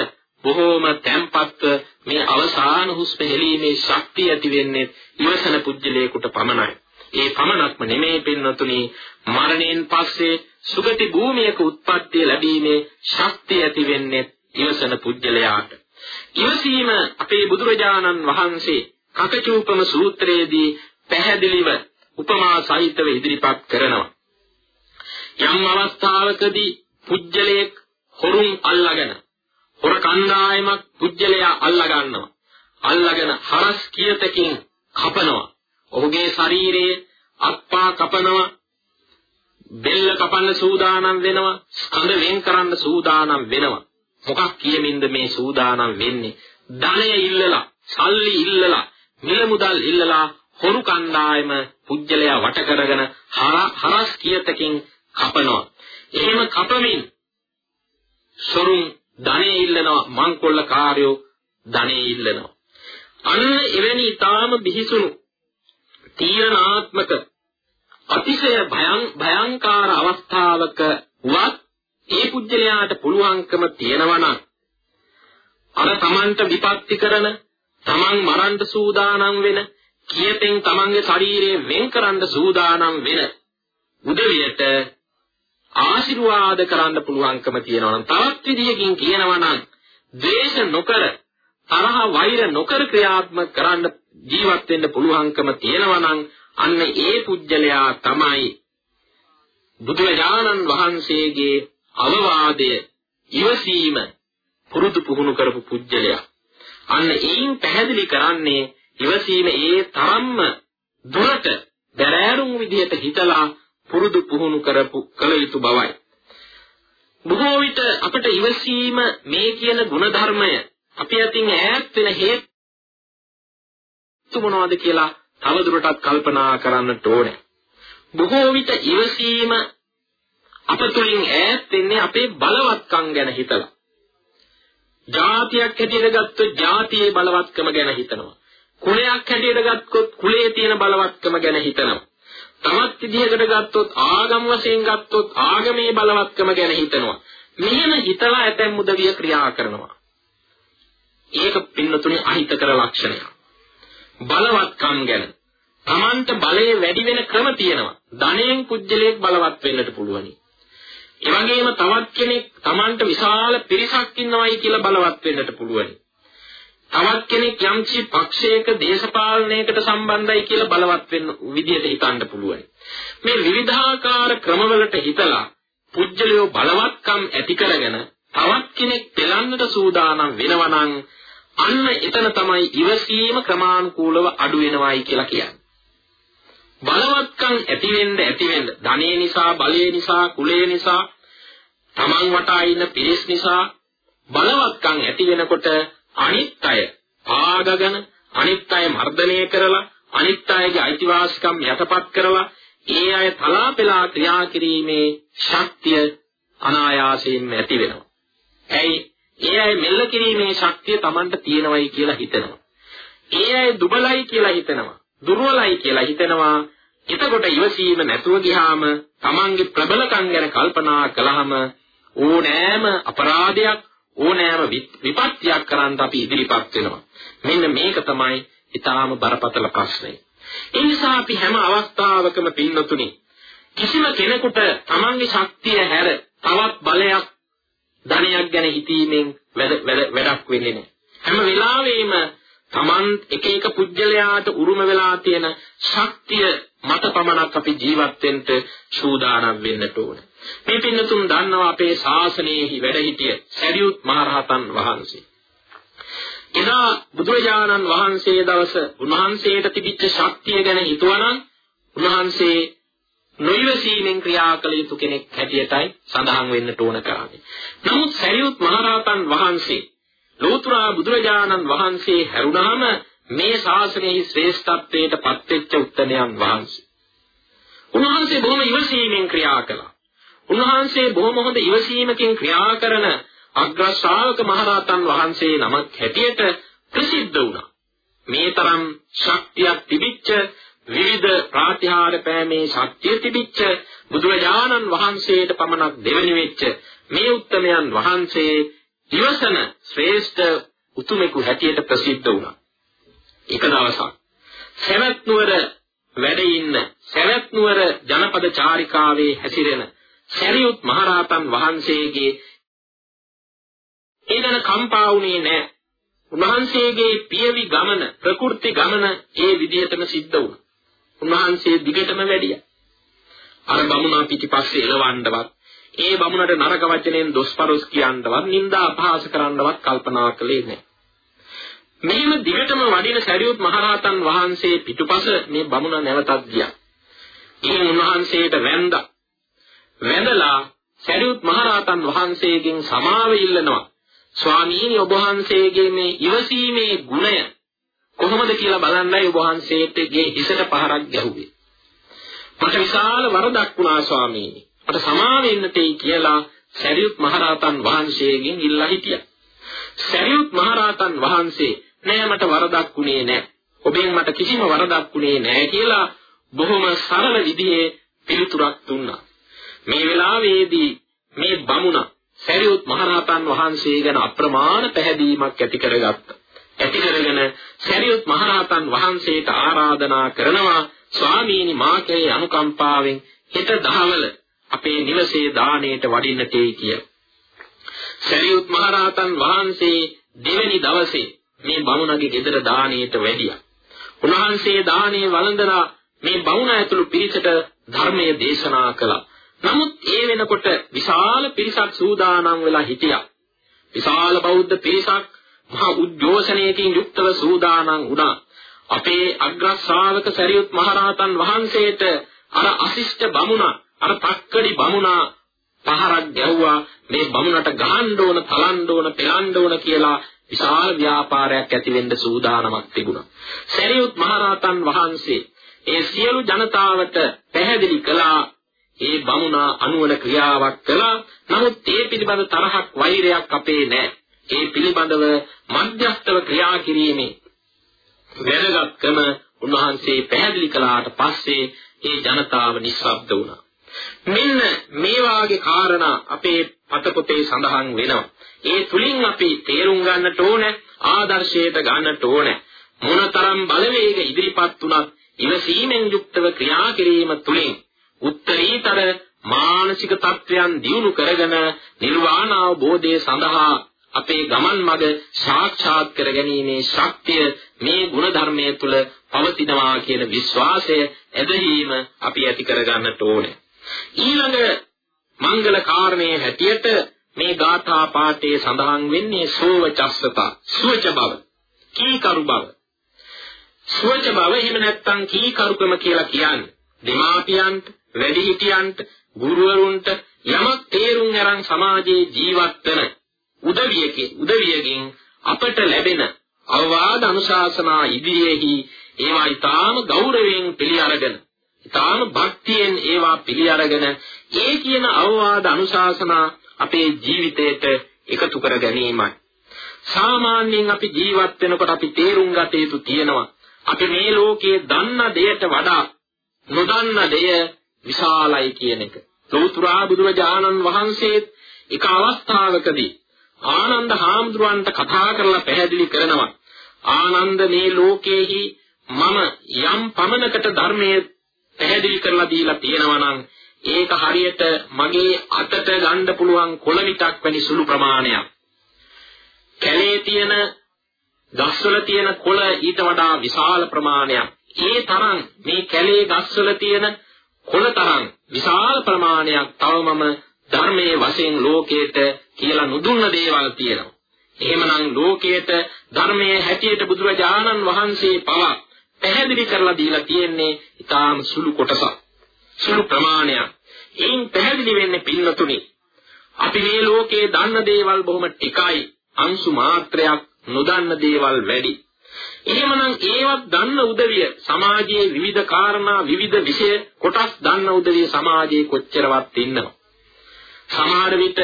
බොහෝම තැම්පත්ව මේ අවසාන හුස්ම හෙලීමේ ශක්තිය ඇති වෙන්නේ ඉවසන පුජ්‍යලයකට පමණයි. ඒ පමණක්ම නෙමේ පින්නතුනි මරණයෙන් පස්සේ සුගති භූමියක උත්පත්තිය ලැබීමේ ශක්තිය ඇති වෙන්නේ ඉවසන පුජ්‍යලයාට. ඉවසීම අපේ බුදුරජාණන් වහන්සේ කකචූපම සූත්‍රයේදී පැහැදිලිව උපමා සහිතව ඉදිරිපත් කරනවා. යම් අවස්ථාවකදී පුජ්‍යලයක් හොරුන් අල්ලාගෙන හොර කණ්ඩායමක් පුජ්‍යලයා අල්ලා ගන්නවා. අල්ලාගෙන හරස් කියතකින් කපනවා. ඔහුගේ ශරීරයේ අත්පා කපනවා. බෙල්ල කපන්න සූදානම් වෙනවා. ස්කඳ වෙන් කරන්න සූදානම් වෙනවා. මොකක් කියමින්ද මේ සූදානම් වෙන්නේ? ධනය ඉල්ලලා සල්ලි ඉල්ලලා මිල මුදල් ඉල්ලලා හොරු කණ්ඩායම පුජ්‍යලයා වට කරගෙන හරස් කියතකින් කපනවා. එහෙම කපමින් සොරුන් ධනෙ ඉල්ලනවා. මංකොල්ල කාර්යෝ ධනෙ ඉල්ලනවා. අන්න එවැනි ඊටාම බිහිසුණු තීරණාත්මක අතිශය භයං භයංකාර අවස්ථාවක වත් ඒ පුජ්‍යලයාට පුළුවන්කම තියෙනවා නම් අර Tamanට විපත්ති කරන Taman මරන්න සූදානම් වෙන කියතෙන් Tamanගේ ශරීරය වෙන් කරන්න සූදානම් වෙන උදවියට ආශිර්වාද කරන්න පුළුවන්කම තියෙනවා නම් තවත් විදියකින් කියනවා නම් ද්වේෂ නොකර තරහ වෛර නොකර ක්‍රියාත්මක කරන්න ජීවත් වෙන්න පුළුවන්කම තියෙනවා නම් අන්න ඒ පුජ්‍යලයා තමයි බුදුරජාණන් වහන්සේගේ අවවාදය ඉවසීම පුරුදු පුහුණු කරපු පුජ්‍යලයා. අන්න ඒයින් පැහැදිලි කරන්නේ ඉවසීම ඒ තරම්ම දුරට දැරෑරුම් විදියට හිතලා පුරුදු පුහුණු කරපු කල යුතු බවයි. බොහෝ විට අපට ඉවසීම මේ කියන ಗುಣධර්මය අපි අතින් ඈත් වෙන හේතු මොනවද කියලා තවදුරටත් කල්පනා කරන්නට ඕනේ. බොහෝ විට ඉවසීම අප තුළින් ඈත් වෙන්නේ අපේ බලවත්කම් ගැන හිතලා. ජාතියක් හැටියට ගත්තොත් ජාතියේ බලවත්කම ගැන හිතනවා. කුලයක් හැටියට ගත්තොත් කුලයේ තියෙන බලවත්කම ගැන හිතනවා. තවත් විදිහකට ගත්තොත් ආගම වශයෙන් ගත්තොත් ආගමේ බලවත්කම ගැන හිතනවා. මෙහෙම හිතලා ඇතැම් මුදවිය ක්‍රියා කරනවා. ඒක පින්නතුනේ අහිතකර ලක්ෂණයක්. බලවත්කම් ගැන Tamanට බලය වැඩි වෙන ක්‍රම තියෙනවා. ධනයෙන් කුජලයක් බලවත් වෙන්නට පුළුවනි. ඒ වගේම තවත් කෙනෙක් Tamanට විශාල පිරිසක් ඉන්නවයි කියලා බලවත් වෙන්නට පුළුවනි. තවත් කෙනෙක් යම්චි පක්ෂයක දේශපාලනයකට සම්බන්ධයි කියලා බලවත් වෙන්න විදියට හිතන්න පුළුවන්. මේ විවිධාකාර ක්‍රමවලට හිතලා පුජ්‍යලයෝ බලවත්කම් ඇති කරගෙන තවත් කෙනෙක් පෙළන්නට සූදානම් වෙනවනම් අන්න එතන තමයි ඉවසීම ක්‍රමානුකූලව අඩු වෙනවයි කියලා කියන්නේ. බලවත්කම් ඇති වෙන්න ඇති වෙන්න ධනෙ නිසා බලය නිසා කුලය නිසා තමන් වටා ඉන්න පිරිස් නිසා බලවත්කම් ඇති වෙනකොට අනිත් අය ආගගෙන අනිත් අය මර්ධනය කරලා අනිත් අයගේ අයිතිවාසිකම් යටපත් කරලා ඒ අය තලාපෙලා ක්‍රියා කිරීමේ ශක්තිය අනායාසයෙන් ඇති වෙනවා. ඇයි? ඒ අය මෙල්ල කිරීමේ ශක්තිය Tamanට තියෙනවයි කියලා හිතනවා. ඒ අය දුබලයි කියලා හිතනවා. දුර්වලයි කියලා හිතනවා. එතකොට ඉවසීම නැතුව ගියාම Tamanගේ ප්‍රබලකම් ගැන කල්පනා කළාම ඕනෑම අපරාධයක් ඕනෑම විපත්තියක් කරන්න අපි ඉදිරිපත් වෙනවා. මෙන්න මේක තමයි ඊටාම බරපතල ප්‍රශ්නේ. ඒ නිසා අපි හැම අවස්ථාවකම පින්නතුනි කිසිම කෙනෙකුට තමන්ගේ ශක්තිය හැර තවත් බලයක් ධනයක් ගැන හිතීමෙන් වැඩක් වෙන්නේ නැහැ. හැම වෙලාවෙම තමන් එක එක පුජ්‍යලයාට උරුම වෙලා තියෙන ශක්තිය මත පමණක් අපි ජීවත් වෙන්න සූදානම් වෙන්නට ඕනේ. මේ පින්නතුන් දන්නවා අපේ ශාසනයෙහි වැඩ සිටිය සරියුත් මහරහතන් වහන්සේ. එදා බුදුරජාණන් වහන්සේ දවස උන්වහන්සේට තිබිච්ච ශක්තිය ගැන හිතුවනම් උන්වහන්සේ නොයවසීමෙන් ක්‍රියා කළ යුතු කෙනෙක් හැටියටයි සඳහන් වෙන්නට ඕන කරන්නේ. නමුත් සරියුත් මහරහතන් වහන්සේ ලෝතුරා බුදුරජාණන් වහන්සේ හැරුණාම මේ ශාසනයේ ශ්‍රේෂ්ඨත්වයට පත්වෙච්ච උත්තමයන් වහන්සේ. උන්වහන්සේ බොහොම ඉවසීමෙන් ක්‍රියා කළා. උන්වහන්සේ බොහොම හොඳ ඉවසීමකින් ක්‍රියා කරන අග්‍ර ශ්‍රාවක මහරහතන් වහන්සේ නමක් හැටියට ප්‍රසිද්ධ වුණා. මේ තරම් ශක්තියක් තිබිච්ච විවිධ ප්‍රාතිහාර පෑමේ ශක්තිය තිබිච්ච බුදුරජාණන් වහන්සේට පමණක් දෙවනි වෙච්ච මේ උත්තමයන් වහන්සේ ඉවසන ශ්‍රේෂ්ඨ උතුමෙකු හැටියට ප්‍රසිද්ධ වුණා. එක දවසක් සවැත් නුවර වැඩ ඉන්න සවැත් නුවර ජනපද චාරිකාවේ හැසිරෙන සරියුත් මහරහතන් වහන්සේගේ ඒ ගැන කම්පා වුණේ නැහැ. උන්වහන්සේගේ පියවි ගමන, ප්‍රකෘති ගමන ඒ විදිහටම සිද්ධ වුණා. උන්වහන්සේ දිගටම වැඩියා. අර බමුණා පිටිපස්සේ එලවන්නවත්, ඒ බමුණට නරක වචනෙන් දොස්පරොස් කියන්නවත්, නිନ୍ଦා අපහාස කරන්නවත් කල්පනා කළේ නැහැ. මෙහෙම දිගටම වඩින සරියුත් මහරහතන් වහන්සේ පිටුපස මේ බමුණ නැවතත් ගියා. ඉතින් උන්වහන්සේට වැඳා. වැඳලා සරියුත් මහරහතන් වහන්සේගෙන් සමාව ඉල්ලනවා. ස්වාමීනි ඔබ වහන්සේගේ මේ ඉවසීමේ ගුණය කොහොමද කියලා බලන්නයි ඔබ වහන්සේටගේ හිසට පහරක් ගැහුවේ. මට විශාල වරදක් වුණා ස්වාමීනි. මට සමාව වෙන්නටයි කියලා සරියුත් මහරහතන් වහන්සේගෙන් ඉල්ලා හිටියා. සරියුත් මහරහතන් වහන්සේ නෑ මට වරදක් වුණේ නෑ. ඔබෙන් මට කිසිම වරදක් වුණේ නෑ කියලා බොහොම සරල විදිහේ පිළිතුරක් දුන්නා. මේ වෙලාවේදී මේ බමුණ සරියුත් මහරහතන් වහන්සේ ගැන අප්‍රමාණ පැහැදීමක් ඇති කරගත්තා. ඇති කරගෙන සරියුත් මහරහතන් වහන්සේට ආරාධනා කරනවා ස්වාමීනි මාකේ අනුකම්පාවෙන් හෙට දහවල අපේ නිවසේ දාණයට වඩින්නටයි කිය. සරියුත් මහරහතන් වහන්සේ දෙවැනි දවසේ මේ බමුණගේ ගෙදර දාණයට වැඩියා. උන්වහන්සේ දාණය වළඳලා මේ බමුණ ඇතුළු පිරිසට ධර්මයේ දේශනා කළා. නමුත් ඒ වෙනකොට විශාල පිරිසක් සූදානම් වෙලා හිටියා. විශාල බෞද්ධ පිරිසක් මහා උද්ඝෝෂණයකින් යුක්තව සූදානම් වුණා. අපේ අග්‍ර ශ්‍රාවක සරියුත් මහරහතන් වහන්සේට අර අසිෂ්ඨ බමුණා අර තක්කඩි බමුණා පහරක් ගැව්වා මේ බමුණට ගහන්න ඕන, තලන්න ඕන, පෙලන්න ඕන කියලා විශාල ව්‍යාපාරයක් ඇති වෙන්න සූදානමක් තිබුණා. සරියුත් මහරහතන් වහන්සේ ඒ සියලු ජනතාවට පැහැදිලි කළා ඒ බමුණා අනුවන ක්‍රියාවක් කළා. නමුත් ඒ පිළිබඳ තරහක් වෛරයක් අපේ නැහැ. ඒ පිළිබඳව මධ්‍යස්තව ක්‍රියා කිරීමේ වැදගත්කම උන්වහන්සේ පැහැදිලි කළාට පස්සේ ඒ ජනතාව නිස්සබ්ද වුණා. මෙන්න මේ වාගේ කාරණා අපේ පතපොතේ සඳහන් වෙනවා. ඒ තුලින් අපි තේරුම් ගන්නට ඕන ආදර්ශයට ගන්නට ඕන මොනතරම් බලවේග ඉදිරිපත් වුණත් ඉවසීමෙන් යුක්තව ක්‍රියා කිරීම තුලින් උත්තරීතර මානසික තත්වයන් දියුණු කරගෙන නිර්වාණ අවබෝධය සඳහා අපේ ගමන් මඟ සාක්ෂාත් කර ගැනීමේ ශක්තිය මේ ගුණ ධර්මයේ තුල පවතිනවා කියන විශ්වාසය එදෙහිම අපි ඇති කර ගන්නට ඕනේ. ඊළඟ මංගල කාරණයේ හැටියට මේ ගාථා පාඨයේ සඳහන් වෙන්නේ සෝවචස්සතා සුවච බව කීකරු බව. සුවච බව එහෙම නැත්නම් කීකරුකම කියලා කියන්නේ දෙමාපියන්ට වැඩිහිටියන්ට ගුරුවරුන්ට යමක් තේරුම් අරන් සමාජයේ ජීවත් වෙන උදවියකින් උදවියකින් අපට ලැබෙන අවවාද අනුශාසනා ඉදිරියේහි ඒවා ඊටාම ගෞරවයෙන් පිළි අරගෙන ඊටාම භක්තියෙන් ඒවා පිළි අරගෙන ඒ කියන අවවාද අනුශාසනා අපේ ජීවිතයට එකතු කර ගැනීමයි සාමාන්‍යයෙන් අපි ජීවත් වෙනකොට අපි තේරුම් ගත යුතු තියෙනවා අපි මේ ලෝකයේ දන්න දෙයට වඩා නොදන්න දෙය විශාලයි කියන එක. ලෝතුරා බුදුරජාණන් වහන්සේ එක අවස්ථාවකදී ආනන්ද හාමුදුරන්ට කතා කරලා පැහැදිලි කරනවා. ආනන්ද මේ ලෝකයේහි මම යම් පමණකට ධර්මයේ පැහැදිලි කරලා දීලා තියෙනවා නම් ඒක හරියට මගේ අතට ගන්න පුළුවන් කොළමිටක් වැනි සුළු ප්‍රමාණයක්. කැලේ තියෙන ගස්වල තියෙන කොළ ඊට වඩා විශාල ප්‍රමාණයක්. ඒ තරම් මේ කැලේ ගස්වල තියෙන කොළ තරම් විශාල ප්‍රමාණයක් තවමම ධර්මයේ වශයෙන් ලෝකයට කියලා නුදුන්න දේවල් තියෙනවා. එහෙමනම් ලෝකයට ධර්මයේ හැටියට බුදුරජාණන් වහන්සේ පවා පැහැදිලි කරලා දීලා තියෙන්නේ ඊටාම සුළු කොටසක්. සුළු ප්‍රමාණයක්. එයින් පැහැදිලි වෙන්නේ පින්නතුනි. අපි මේ ලෝකයේ දන්න දේවල් බොහොම ටිකයි. අංශු මාත්‍රයක් නොදන්න දේවල් වැඩි. එහෙමනම් ඒවත් දන්න උදවිය සමාජයේ විවිධ කාරණා විවිධ විෂය කොටස් දන්න උදවිය සමාජයේ කොච්චරවත් ඉන්නව. සමහර විට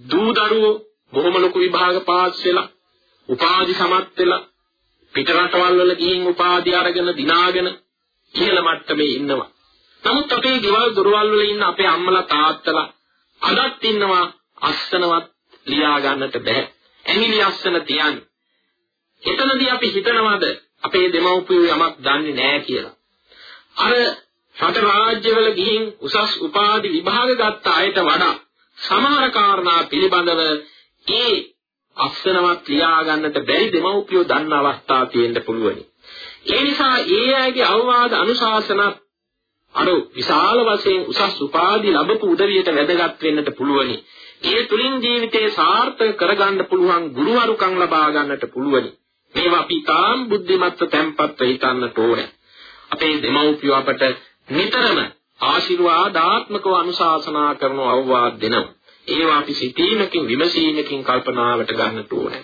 දූ දරුවෝ බොහොම ලොකු විභාග පාස් වෙලා උපාධි සමත් වෙලා පිට රටවල් වල ගිහින් උපාධි අරගෙන දිනාගෙන ඉහළ මට්ටමේ ඉන්නවා. නමුත් අපේ ගෙවල් දොරවල් වල ඉන්න අපේ අම්මලා තාත්තලා අදත් ඉන්නවා අස්සනවත් ලියා ගන්නට බෑ. ඇඟිලි අස්සන තියන්නේ. එතනදී අපි හිතනවාද අපේ දෙමව්පියෝ යමක් දන්නේ නැහැ කියලා. අර රට රාජ්‍යවල ගිහින් උසස් උපාධි විභාග ගත්ත අයට වඩා සමහර කාරණා පිළිබඳව ඒ අස්සනවත් ලියා ගන්නට බැරි දෙමව්පියෝ දන්න අවස්ථා තියෙන්න පුළුවනි. ඒ නිසා ඒ අයගේ අවවාද අනුශාසනත් අර විශාල වශයෙන් උසස් උපාධි ලැබපු උදවියට වැදගත් වෙන්නට පුළුවනි. ඒ තුලින් ජීවිතේ සාර්ථක කරගන්න පුළුවන් ගුරුවරුකම් ලබා ගන්නට පුළුවනි. මේවා අපි තාම් බුද්ධිමත්ව තැම්පත්ව හිතන්නට ඕනේ. අපේ දෙමව්පියෝ අපට නිතරම ආශිර්වාදාත්මකව අනුශාසනා කරන අවවාද දෙනවා. ඒවා අපි සිතීමකින් විමසීමකින් කල්පනාවට ගන්නට ඕනේ.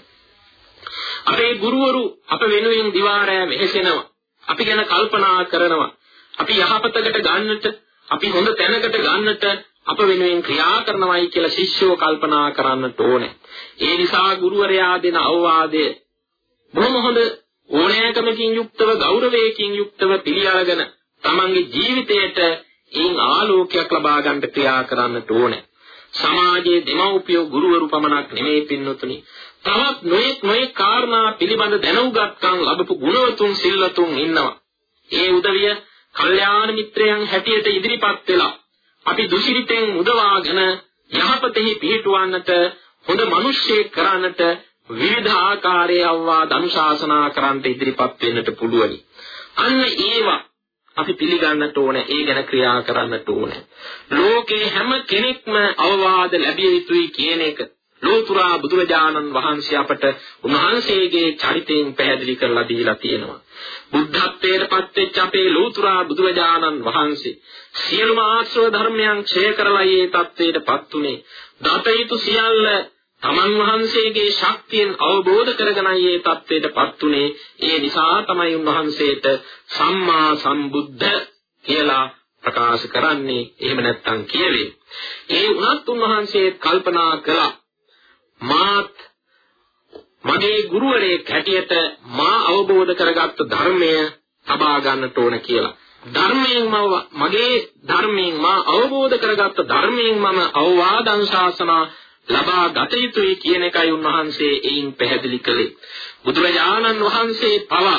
අපේ ගුරුවරු අප වෙනුවෙන් දිවාරෑ වෙහෙසෙනවා. අපි ගැන කල්පනා කරනවා. අපි යහපතකට ගන්නට, අපි හොඳ තැනකට ගන්නට අප වෙනුවෙන් ක්‍රියා කරනවායි කියලා ශිෂ්‍යෝ කල්පනා කරන්නට ඕනේ. ඒ නිසා ගුරුවරයා දෙන අවවාදය බොහොම හොඳ ඕනෑකමකින් යුක්තව ගෞරවයකින් යුක්තව පිළිඅරගෙන තමන්ගේ ජීවිතයට ඒන් ආලෝකයක් ලබා ගන්න ක්‍රියා කරන්නට ඕනේ. සමාජයේ දෙමව්පියෝ ගුරුවරු පමණක් නෙමෙයි පින්නතුනි. තවත් නොයෙක් නොයෙක් කාරණා පිළිබඳ දැනුගත්කම් ලැබපු ගුණවතුන් සිල්වතුන් ඉන්නවා. ඒ උදවිය කල්යාණ මිත්‍රයන් හැටියට ඉදිරිපත් වෙලා අපි දුසිරිතෙන් මුදවාගෙන යහපතෙහි පිහිටුවන්නට හොඳ මිනිස්සෙක් කරන්නට විවිධ ආකාරයේ අවවාද අනුශාසනා කරන්ට ඉදිරිපත් වෙන්නට පුළුවනි. අන්න ඒවා අපි පිළිගන්නට ඕනේ. ඒ ගැන ක්‍රියා කරන්නට ඕනේ. ලෝකේ හැම කෙනෙක්ම අවවාද ලැබිය යුතුයි කියන එක ලෝතුරා බුදුරජාණන් වහන්සේ අපට උන්වහන්සේගේ චරිතයෙන් පැහැදිලි කරලා දීලා තියෙනවා. බුද්ධත්වයට පත්වෙච්ච අපේ ලෝතුරා බුදුරජාණන් වහන්සේ සියලුම ආශ්‍රව ධර්මයන් ක්ෂය කරලා මේ தത്വයට පත්ුනේ. දතයුතු සියල්ල තමන් වහන්සේගේ ශක්තියෙන් අවබෝධ කරගෙනයි මේ தത്വෙටපත් උනේ. ඒ නිසා තමයි උන්වහන්සේට සම්මා සම්බුද්ධ කියලා ප්‍රකාශ කරන්නේ. එහෙම නැත්තම් කියවේ. ඒ වුණත් උන්වහන්සේ කල්පනා කළා මාත් මගේ ගුරුවරයෙක් හැටියට මා අවබෝධ කරගත්තු ධර්මය තබා ගන්නට ඕන කියලා. ධර්මයෙන් මම මගේ ධර්මයෙන් මා අවබෝධ කරගත්ත ධර්මයෙන් මම අවවාදං ශාසනා ලබා ගත යුතුයි කියන එකයි උන්වහන්සේ එයින් පැහැදිලි කළේ. බුදුරජාණන් වහන්සේ පවා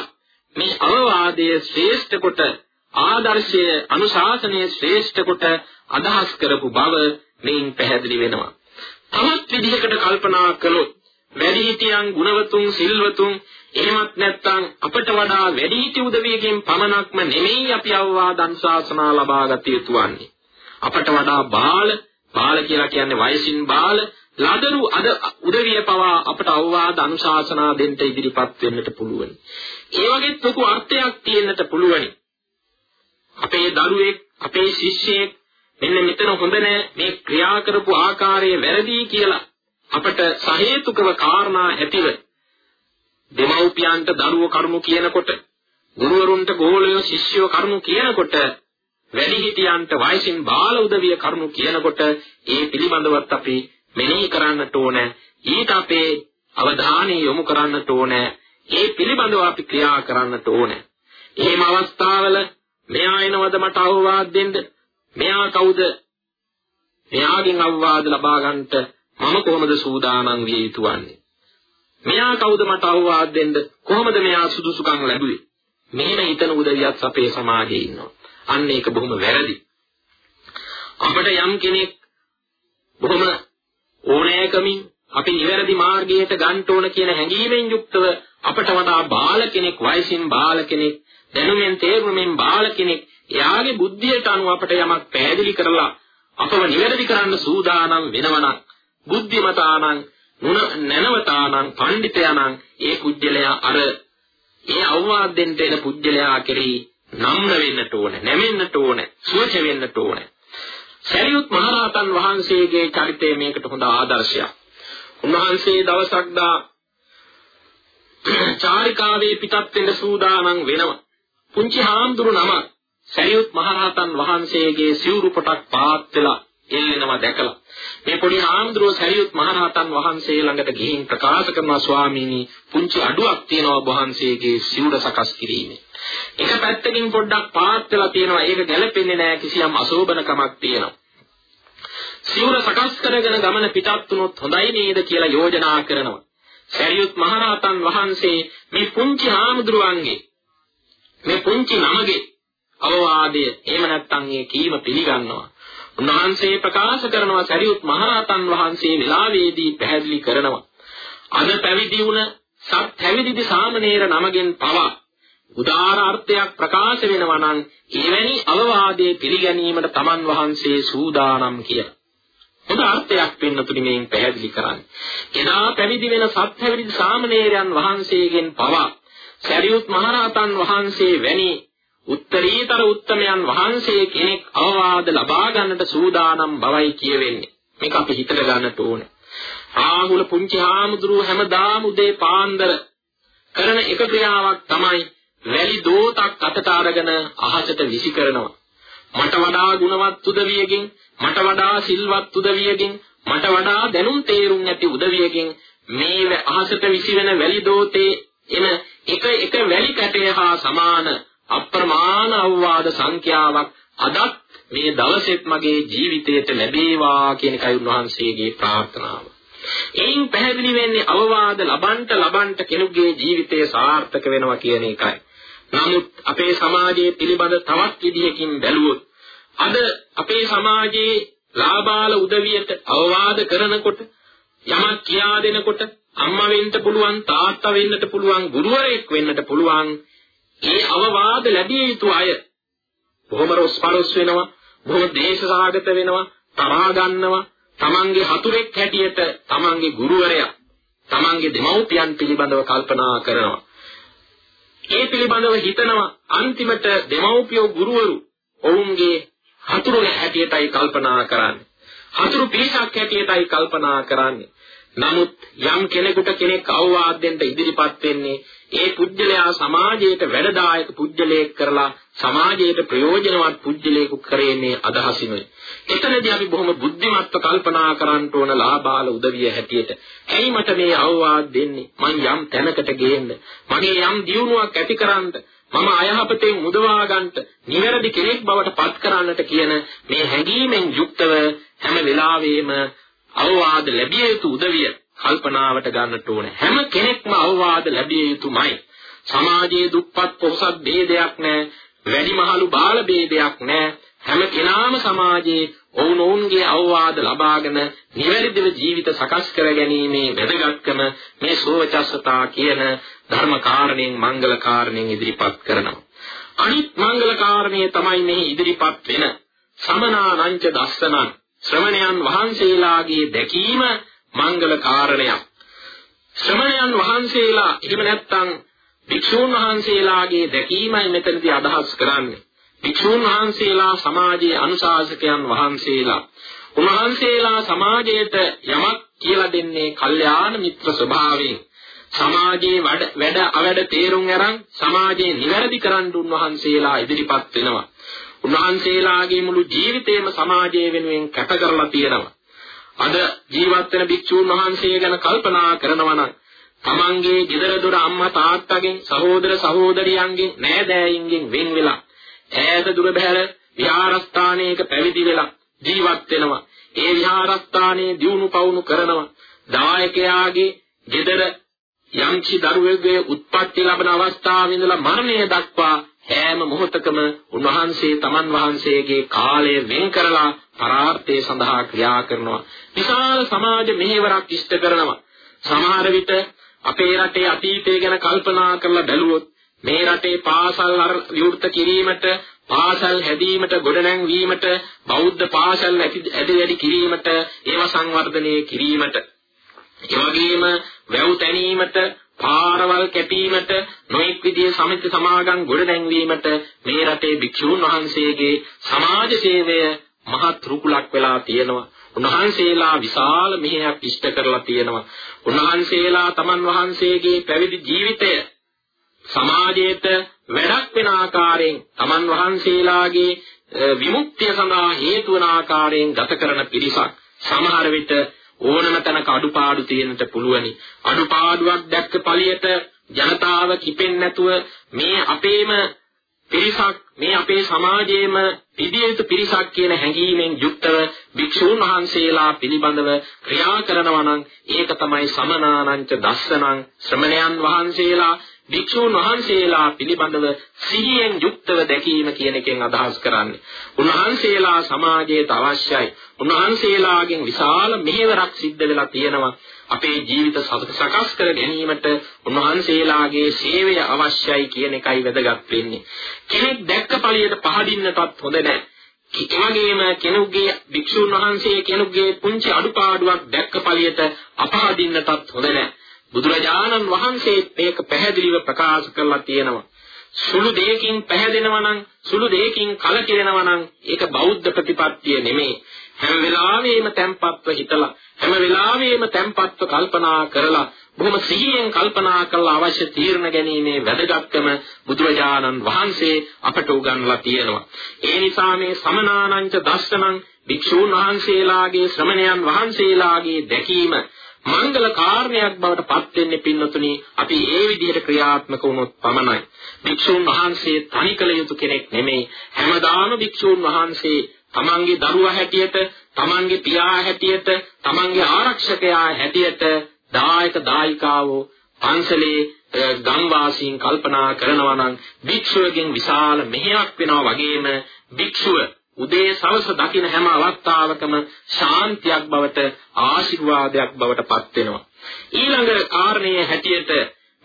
මේ අවවාදයේ ශ්‍රේෂ්ඨ කොට ආදර්ශය අනුශාසනයේ ශ්‍රේෂ්ඨ කොට අදහස් කරපු බව මෙයින් පැහැදිලි වෙනවා. තවත් විදිහකට කල්පනා කළොත් වැඩිහිටියන් ගුණවතුන් සිල්වතුන් එහෙමත් නැත්නම් අපට වඩා වැඩිහිටි උදවියකින් පමණක්ම නෙමෙයි අපි අවවාද අනුශාසනා ලබා ගත යුතු වන්නේ. අපට වඩා බාල බාල කියලා කියන්නේ වයසින් බාල ලදරු අද උදවිය පවා අපට අවවාද අනුශාසනා දෙන්න ඉදිරිපත් වෙන්නට පුළුවන්. ඒ වගේ ලොකු අර්ථයක් තියෙන්නට පුළුවන්. අපේ දරුවෙක්, අපේ ශිෂ්‍යයෙක් මෙන්න මෙතන හොඳ නෑ මේ ක්‍රියා කරපු ආකාරය වැරදි කියලා අපට සහේතුකව කාරණා ඇතිව දෙමව්පියන්ට දරුවෝ කරුණු කියනකොට ගුරුවරුන්ට ගෝලයෝ ශිෂ්‍යයෝ කරුණු කියනකොට වැඩිහිටියන්ට වයසින් බාල උදවිය කරුණු කියනකොට ඒ පිළිබඳවත් අපි මෙනෙහි කරන්නට ඕන. ඊට අපේ අවධානය යොමු කරන්නට ඕන. ඒ පිළිබඳව අපි ක්‍රියා කරන්නට ඕන. එහෙම අවස්ථාවල මෙයා එනවද මට අවවාද දෙන්න? මෙයා කවුද? මෙයාගෙන් අවවාද ලබා ගන්නට මම කොහොමද සූදානම් විය යුතු වන්නේ? මෙයා කවුද මට අවවාද දෙන්න? කොහොමද මෙයා සුදුසුකම් ලැබුවේ? මෙහෙම හිතන උදවියක් අපේ සමාජයේ ඉන්නවා. අන්න ඒක බොහොම වැරදි. අපිට යම් කෙනෙක් බොහොම ඕනෑකමින් අපි නිවැරදි මාර්ගයට ගන්න ඕන කියන හැඟීමෙන් යුක්තව අපට වඩා බාල කෙනෙක් වයසින් බාල කෙනෙක් දැනුමෙන් තේරුමෙන් බාල කෙනෙක් එයාගේ බුද්ධියට අනුව අපට යමක් පැහැදිලි කරලා අපව නිවැරදි කරන්න සූදානම් වෙනවනම් බුද්ධිමතානම් නුන නැනවතානම් පඬිතයානම් ඒ කුජලයා අර ඒ අවවාද දෙන්න එන පුජ්‍යලයා කෙරෙහි නම්න වෙන්නට ඕනේ, නැමෙන්නට ඕනේ, සුවච වෙන්නට ඕනේ. සරියුත් මහරහතන් වහන්සේගේ චරිතය මේකට හොඳ ආදර්ශයක්. උන්වහන්සේ දවසක් දා චාරිකාවේ පිටත් වෙන්න සූදානම් වෙනවා. පුංචි හාමුදුරු නම සරියුත් මහරහතන් වහන්සේගේ සිවුරු පොටක් පාත් වෙලා එල්ලෙනවා දැකලා. මේ පොඩි හාමුදුරුවෝ සරියුත් මහරහතන් වහන්සේ ළඟට ගිහින් ප්‍රකාශ කරනවා ස්වාමීනි පුංචි අඩුවක් තියෙනවා වහන්සේගේ සිවුර සකස් කිරීමේ එක පැත්තකින් පොඩ්ඩක් පාත් වෙලා තියෙනවා. ඒක ගැලපෙන්නේ නැහැ කිසියම් අශෝභනකමක් තියෙනවා. සිවුර සකස් කරගෙන ගමන පිටත් වුණොත් හොඳයි නේද කියලා යෝජනා කරනවා. සරියුත් මහරහතන් වහන්සේ මේ පුංචි හාමුදුරුවන්ගේ මේ පුංචි නමගේ අවවාදය එහෙම නැත්නම් ඒ කීම පිළිගන්නවා. උන්වහන්සේ ප්‍රකාශ කරනවා සරියුත් මහරහතන් වහන්සේ වෙලාවේදී පැහැදිලි කරනවා අද පැවිදි වුණ සත් පැවිදිදි සාමණේර නමගෙන් පවා උදාාර අර්ථයක් ප්‍රකාශ වෙනවා නම් එවැනි අවවාදයේ පිළිගැනීමට තමන් වහන්සේ සූදානම් කියලා. හොඳ අර්ථයක් වෙන්නතුනි මේන් පැහැදිලි කරන්නේ. එදා පැවිදි වෙන සත් පැවිදි සාමණේරයන් වහන්සේගෙන් පවා සරියුත් මහරහතන් වහන්සේ වැනි උත්තරීතර උත්තමයන් වහන්සේ කෙනෙක් අවවාද ලබා ගන්නට සූදානම් බවයි කියවෙන්නේ. මේක අපි හිතට ගන්නට ඕනේ. රාහුල පුංචි හාමුදුරුව හැමදාම උදේ පාන්දර කරන එක ක්‍රියාවක් තමයි වැලි දෝතක් අතට අරගෙන අහසට විසි කරනවා. මට වඩා ගුණවත් උදවියකින්, මට වඩා සිල්වත් උදවියකින්, මට වඩා දැනුම් තේරුම් ඇති උදවියකින් මේ අහසට විසිවෙන වැලි දෝතේ එන එක එක වැලි කැටය හා සමාන අප්‍රමාණ අවවාද සංඛ්‍යාවක් අදත් මේ දවසෙත් මගේ ජීවිතයට ලැබේවා කියන එකයි උන්වහන්සේගේ ප්‍රාර්ථනාව. එයින් පැහැදිලි වෙන්නේ අවවාද ලබන්ට ලබන්ට කෙනෙකුගේ ජීවිතය සාර්ථක වෙනවා කියන එකයි. නමුත් අපේ සමාජයේ පිළිබඳ තවත් විදිහකින් බැලුවොත් අද අපේ සමාජයේ ලාබාල උදවියට අවවාද කරනකොට යමක් කියා දෙනකොට අම්මා වෙන්න පුළුවන් තාත්තා වෙන්නට පුළුවන් ගුරුවරයෙක් වෙන්නට පුළුවන් ඒ අවවාද ලැබිය යුතු අය. බොහොම රොස්පරොස් වෙනවා බොහොම දේශසහගත වෙනවා තරහා ගන්නවා තමන්ගේ හතුරෙක් හැටියට තමන්ගේ ගුරුවරයා තමන්ගේ දෙමව්පියන් පිළිබඳව කල්පනා කරනවා. ඒ පිළිබඳව හිතනවා අන්තිමට දෙමව්පියෝ ගුරුවරු ඔවුන්ගේ හතුරු හැටියටයි කල්පනා කරන්නේ. හතුරු පිරිසක් හැටියටයි කල්පනා කරන්නේ. නමුත් යම් කෙනෙකුට කෙනෙක් අවවාද දෙන්න ඉදිරිපත් වෙන්නේ ඒ පුජ්‍යලයා සමාජයට වැඩදායක පුජ්‍යලයක් කරලා සමාජයට ප්‍රයෝජනවත් පුජ්‍යලයක කරේන්නේ අදහසිනුයි. එතනදී අපි බොහොම බුද්ධිමත්ව කල්පනා කරන්න ඕන ලාභාල උදවිය හැටියට. ඇයි මට මේ අවවාද දෙන්නේ? මං යම් තැනකට ගේන්න, මගේ යම් දියුණුවක් ඇති කරන්න, මම අයහපතෙන් මුදවා ගන්නට, නිවැරදි කෙනෙක් බවට පත් කරන්නට කියන මේ හැඟීමෙන් යුක්තව හැම වෙලාවෙම අවවාද ලැබිය යුතු උදවිය කල්පනාවට ගන්නට ඕනේ. හැම කෙනෙක්ම අවවාද ලැබිය යුතුමයි. සමාජයේ දුප්පත් පොහොසත් ભેදයක් නැහැ. වැඩිමහලු බාල ભેදයක් නැහැ. හැම කෙනාම සමාජයේ ඔවුනොවුන්ගේ අවවාද ලබාගෙන නිවැරදිව ජීවිත සකස් කර ගැනීමේ වැදගත්කම මේ සෝවචස්සතා කියන ධර්ම කාරණයෙන් මංගල කාරණයෙන් ඉදිරිපත් කරනවා. අනිත් මංගල කාරණේ තමයි මේ ඉදිරිපත් වෙන සමනානංච දස්සනං ශ්‍රමණයන් වහන්සේලාගේ දැකීම මංගල කාරණයක්. ශ්‍රමණයන් වහන්සේලා එහෙම නැත්නම් භික්ෂූන් වහන්සේලාගේ දැකීමයි මෙතනදී අදහස් කරන්නේ. භික්ෂූන් වහන්සේලා සමාජයේ අනුශාසකයන් වහන්සේලා. උන්වහන්සේලා සමාජයට යමක් කියලා දෙන්නේ කල්යාණ මිත්‍ර ස්වභාවයෙන්. සමාජයේ වැඩ අවැඩ තේරුම් අරන් සමාජයේ නිවැරදි කරන්න උන්වහන්සේලා ඉදිරිපත් වෙනවා. උන්වහන්සේලාගේ මුළු ජීවිතේම සමාජය වෙනුවෙන් කැප කරලා තියෙනවා. අද ජීවත් වෙන භික්ෂූන් වහන්සේ ගැන කල්පනා කරනවා නම් තමන්ගේ ගෙදර දොර අම්මා තාත්තගෙන් සහෝදර සහෝදරියන්ගෙන් නෑදෑයින්ගෙන් වෙන් වෙලා ඈත දුර බැහැර විහාරස්ථානයක පැවිදි වෙලා ජීවත් වෙනවා. ඒ විහාරස්ථානයේ දියුණු පවුණු කරනවා. දායකයාගේ ගෙදර යම්චි දරුවෙකුගේ උත්පත්ති ලැබෙන අවස්ථාවේ ඉඳලා මරණය දක්වා හැම මොහොතකම උන්වහන්සේ තමන් වහන්සේගේ කාලය වෙන් කරලා පරාර්ථය සඳහා ක්‍රියා කරනවා. විශාල සමාජ මෙහෙවරක් ඉෂ්ට කරනවා. සමහර විට අපේ රටේ අතීතය ගැන කල්පනා කරලා බැලුවොත් මේ රටේ පාසල් විවෘත කිරීමට පාසල් හැදීමට ගොඩනැංවීමට බෞද්ධ පාසල් ඇති වැඩි කිරීමට ඒව සංවර්ධනය කිරීමට ඒ වගේම වැව් තැනීමට පාරවල් කැපීමට නොඑක් විදිහේ සමිති සමාගම් ගොඩනැංවීමට මේ රටේ භික්ෂූන් වහන්සේගේ සමාජ සේවය මහත් රුකුලක් වෙලා තියෙනවා. උන්වහන්සේලා විශාල මෙහෙයක් ඉෂ්ට කරලා තියෙනවා. උන්වහන්සේලා තමන් වහන්සේගේ පැවිදි ජීවිතය සමාජයට වැඩක් වෙන ආකාරයෙන් තමන් වහන්සේලාගේ විමුක්තිය සඳහා හේතු වන ආකාරයෙන් ගත කරන පිරිසක් සමහර විට ඕනම තැනක අඩුපාඩු තියෙන්නට පුළුවනි. අඩුපාඩුවක් දැක්ක පළියට ජනතාව කිපෙන්නේ නැතුව මේ අපේම පිරිසක් මේ අපේ සමාජයේම තිබිය යුතු පිරිසක් කියන හැඟීමෙන් යුක්තව භික්ෂූන් වහන්සේලා පිළිබඳව ක්‍රියා කරනවා නම් ඒක තමයි සමනානංච දස්සනං ශ්‍රමණයන් වහන්සේලා භික්ෂූන් වහන්සේලා පිළිබඳව සිහියෙන් යුක්තව දැකීම කියන එකෙන් අදහස් කරන්නේ. උන්වහන්සේලා සමාජයට අවශ්‍යයි. උන්වහන්සේලාගෙන් විශාල මෙහෙවරක් සිද්ධ වෙලා තියෙනවා. අපේ ජීවිත සකස් කර ගැනීමට උන්වහන්සේලාගේ සේවය අවශ්‍යයි කියන එකයි වැදගත් වෙන්නේ. කෙනෙක් දැක්ක ඵලියට පහදින්නටත් හොඳ නැහැ. එවැගේම කෙනෙකුගේ භික්ෂුන් වහන්සේ කෙනෙකුගේ පුංචි අඩුපාඩුවක් දැක්ක ඵලියට අපහදින්නටත් හොඳ නැහැ. බුදුරජාණන් වහන්සේ මේක පැහැදිලිව ප්‍රකාශ කරලා තියෙනවා. සුළු දෙයකින් පැහැදෙනවා නම් සුළු දෙයකින් කලකිරෙනවා නම් ඒක බෞද්ධ ප්‍රතිපත්තිය නෙමෙයි. හැම වෙලාවෙම tempatව හිතලා හැම වෙලාවෙම tempatව කල්පනා කරලා බොහොම සිහියෙන් කල්පනා කරලා අවශ්‍ය තීරණ ගැනීමේ වැදගත්කම බුදුරජාණන් වහන්සේ අපට උගන්වලා තියෙනවා. ඒ නිසා මේ සමනානංච දස්සනං භික්ෂූන් වහන්සේලාගේ ශ්‍රමණයන් වහන්සේලාගේ දැකීම මංගල කාර්යයක් බවට පත් වෙන්නේ පින්නතුනි අපි ඒ විදිහට ක්‍රියාත්මක වුණොත් පමණයි. භික්ෂුන් වහන්සේ තනිකල යුතු කෙනෙක් නෙමෙයි. හැමදාම භික්ෂුන් වහන්සේ තමන්ගේ දරුවා හැටියට තමන්ගේ පියා හැටියට තමන්ගේ ආරක්ෂකයා හැටියට දායක දායිකාවෝ පන්සලේ ගම්වාසීන් කල්පනා කරනවා නම් භික්ෂුවගෙන් විශාල මෙහෙයක් වෙනවා වගේම භික්ෂුව උදේ සවස දකින හැම අවස්ථාවකම ශාන්තියක් බවට ආශිර්වාදයක් බවට පත් වෙනවා. ඊළඟ කාරණයේ හැටියට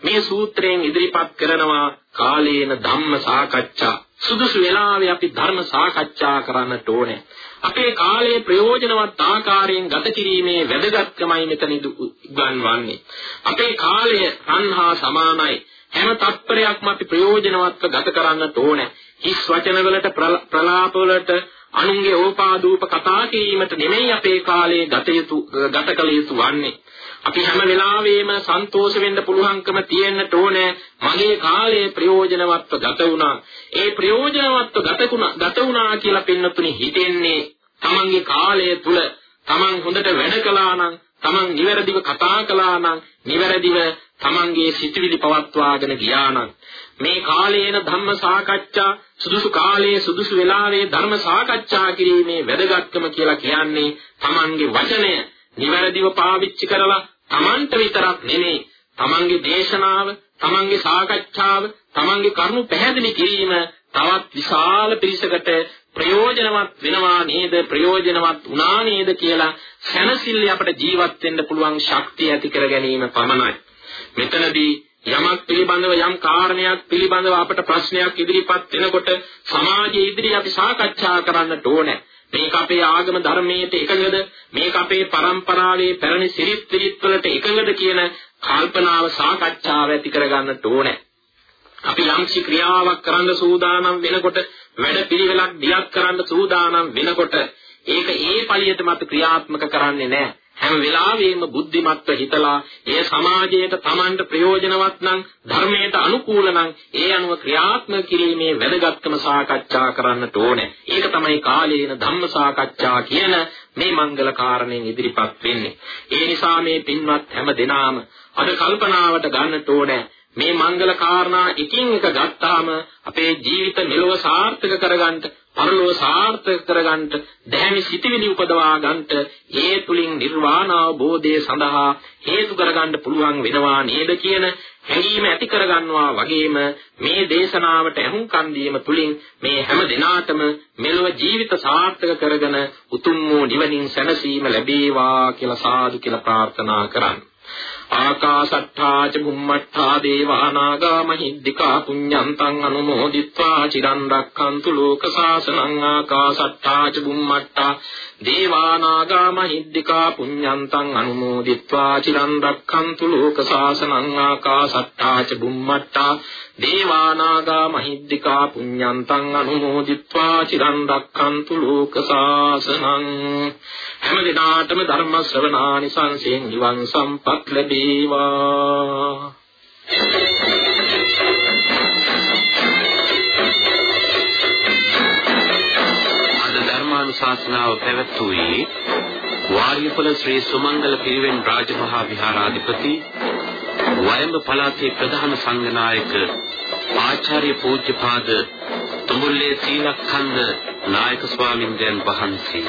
මේ සූත්‍රයෙන් ඉදිරිපත් කරනවා කාලේන ධම්ම සාකච්ඡා. සුදුසු වෙලාවේ අපි ධර්ම සාකච්ඡා කරන්නට ඕනේ. අපේ කාලයේ ප්‍රයෝජනවත් ආකාරයෙන් ගත කිරීමේ වැදගත්කමයි මෙතනදි උගන්වන්නේ. අපේ කාලය සංහා සමානයි. හැම තත්පරයක්ම අපි ප්‍රයෝජනවත්ව ගත කරන්නට ඕනේ. හිස් වචනවලට ප්‍රලාපවලට අනුන්ගේ ඕපාදූප කතා කිරීමට නෙමෙයි අපේ කාලේ ගත යුතු ගත කළ යුතු වන්නේ. අපි හැම වෙලාවෙම සන්තෝෂ වෙන්න පුළුවන්කම තියෙන්නට ඕනේ. මගේ කාලයේ ප්‍රයෝජනවත්ව ගත වුණා. ඒ ප්‍රයෝජනවත්ව ගත වුණා කියලා පින්නතුනි හිතෙන්නේ තමන්ගේ කාලය තුල තමන් හොඳට වැඩ කළා නම් තමන් නිවැරදිව කතා කළා නම් නිවැරදිව තමන්ගේ සිතුවිලි පවත්වාගෙන ගියා නම් මේ කාලේන ධම්ම සාකච්ඡා සුදුසු කාලයේ සුදුසු වෙලාවේ ධර්ම සාකච්ඡා කිරීමේ වැදගත්කම කියලා කියන්නේ තමන්ගේ වචනය නිවැරදිව පාවිච්චි කරලා තමන්ට විතරක් නෙමෙයි තමන්ගේ දේශනාව තමන්ගේ සාකච්ඡාව තමන්ගේ කරුණු පැහැදිලි කිරීම තවත් විශාල පිරිසකට ප්‍රයෝජනවත් වෙනවා නේද ප්‍රයෝජනවත් වුණා නේද කියලා සැනසille අපට ජීවත් වෙන්න පුළුවන් ශක්තිය ඇති කර ගැනීම පමණයි මෙතනදී යමක් පිළිබඳව යම් කාරණයක් පිළිබඳව අපට ප්‍රශ්නයක් ඉදිරිපත් වෙනකොට සමාජයේ ඉදිරි අපි සාකච්ඡා කරන්නට ඕනේ. මේක අපේ ආගම ධර්මයට එකඟද? මේක අපේ પરම්පරාවේ පැරණි සිරිත් විරිත් වලට එකඟද කියන කල්පනාව සාකච්ඡාව ඇති කරගන්නට ඕනේ. අපි යම්සි ක්‍රියාවක් කරන්න සූදානම් වෙනකොට වැඩ පිළිවෙලක් දියත් කරන්න සූදානම් වෙනකොට ඒක ඒ පළියටම අපි ක්‍රියාත්මක කරන්නේ නැහැ. හැම වෙලාවෙම බුද්ධිමත්ව හිතලා ඒ සමාජයට Tamanට ප්‍රයෝජනවත් නම් ධර්මයට අනුකූල නම් ඒ අනුව ක්‍රියාත්මක කිරීමේ වැදගත්කම සාකච්ඡා කරන්නට ඕනේ. ඒක තමයි කාලේන ධම්ම සාකච්ඡා කියන මේ මංගල කාරණෙන් ඉදිරිපත් වෙන්නේ. ඒ නිසා මේ පින්වත් හැම දෙනාම අද කල්පනාවට ගන්නට ඕනේ මේ මංගල කාරණා එකින් එක ගත්තාම අපේ ජීවිත මෙලොව සාර්ථක කරගන්න පරලෝක සාර්ථක කරගන්න දැහැමි සිටිවිලි උපදවා ගන්නට ඒ තුලින් නිර්වාණ අවබෝධය සඳහා හේතු කරගන්න පුළුවන් වෙනවා නේද කියන හැඟීම ඇති කරගන්නවා වගේම මේ දේශනාවට ඇහුම්කන් දීම තුලින් මේ හැම දිනාටම මෙලොව ජීවිත සාර්ථක කරගෙන උතුම් වූ නිවනින් සැනසීම ලැබේවා කියලා සාදු කියලා ප්‍රාර්ථනා කරන්නේ. ආකාශට්ඨා ච බුම්මට්ඨා දේවානාගා මහිද්దికා පුඤ්ඤන්තං අනුමෝදිත්වා චිරන් රක්ඛන්තු ලෝක සාසනං ආකාශට්ඨා ච බුම්මට්ඨා දේවානාගා මහිද්దికා පුඤ්ඤන්තං අනුමෝදිත්වා චිරන් රක්ඛන්තු ලෝක සාසනං ආකාසට්ටා ච බුම්මට්ටා දේවානාගා මහිද්దికා පුඤ්ඤන්තං අනුමෝදිත්වා චිරන් රක්ඛන්තු ලෝක සාසනං හැම දිනාටම ධර්ම ශ්‍රවණානි සංසයෙන් නිවන් සම්පත් ලැබේවා Thank you. ධර්මානුශාසනාව පැවැත්වුවේ වාරියපල ශ්‍රී සුමංගල පිරිවෙන් රාජමහා විහාරාධිපති වයඹ පළාතේ ප්‍රධාන සංඝනායක ආචාර්ය පූජ්‍යපාද තුඹුල්ලේ සීලක්ඛන්ද නායක ස්වාමින්දයන් වහන්සේ.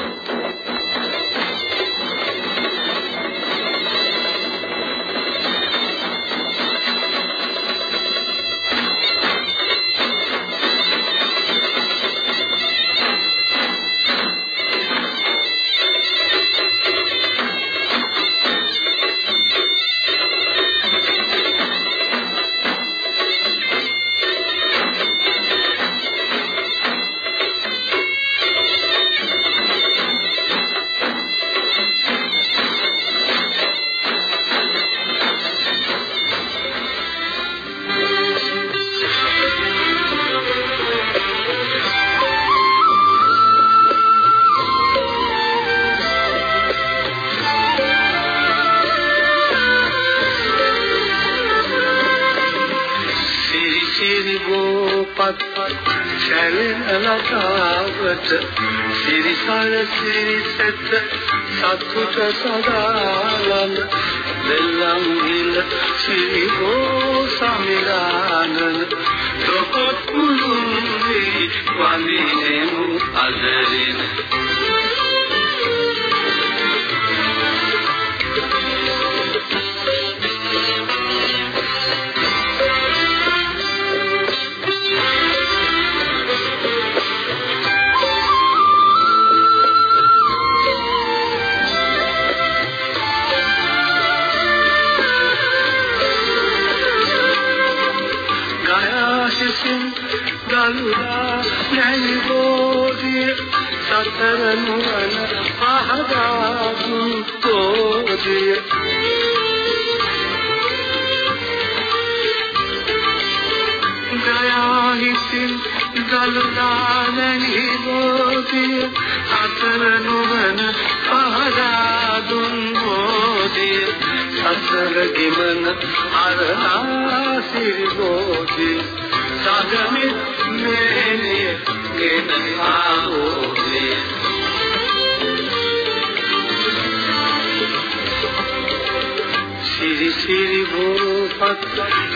සිරි සිරි භූපත්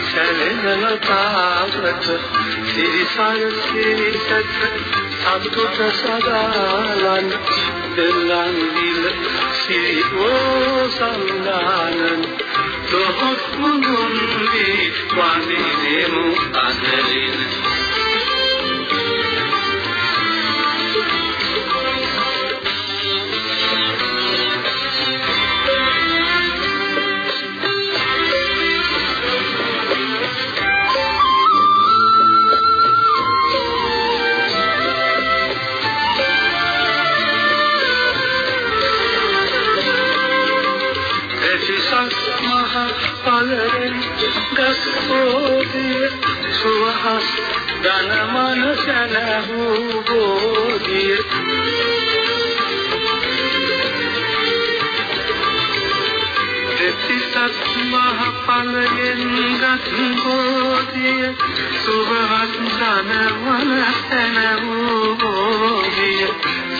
සැලෙන තාවත සිරි සර සිරි සත් සතුට සදාලන් දෙලන් විල සිරි ඕ සම්දානන් තොහොත් මුදුන් වී වඳිනෙමු අදරින ගස්කෝදිය සුවහස් ධන මනසන වූ බෝධිය දෙතිසත් මහ පලරෙන් ගස්කෝදිය සුවහස් ධන මනසන වූ බෝධිය.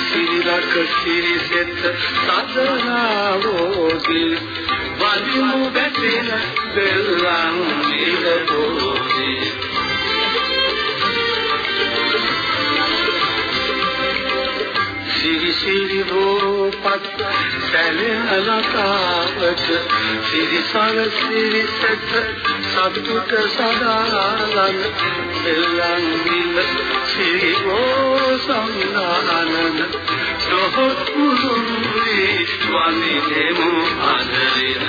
සිරිලක සිරිසෙත් සදනාවෝදිය වදිමු බැටෙන බෙල්ලන් නිලබෝදී සිරි සිරි රූපත් සැලෙන ලකාවට සිරි සල සිරි සෙත් සතුට සදාලන බෙල්ලන් නිල සිරි ඕ සම්නානන ලොහොත් මුදුන් වී වඳිනෙමු අදරින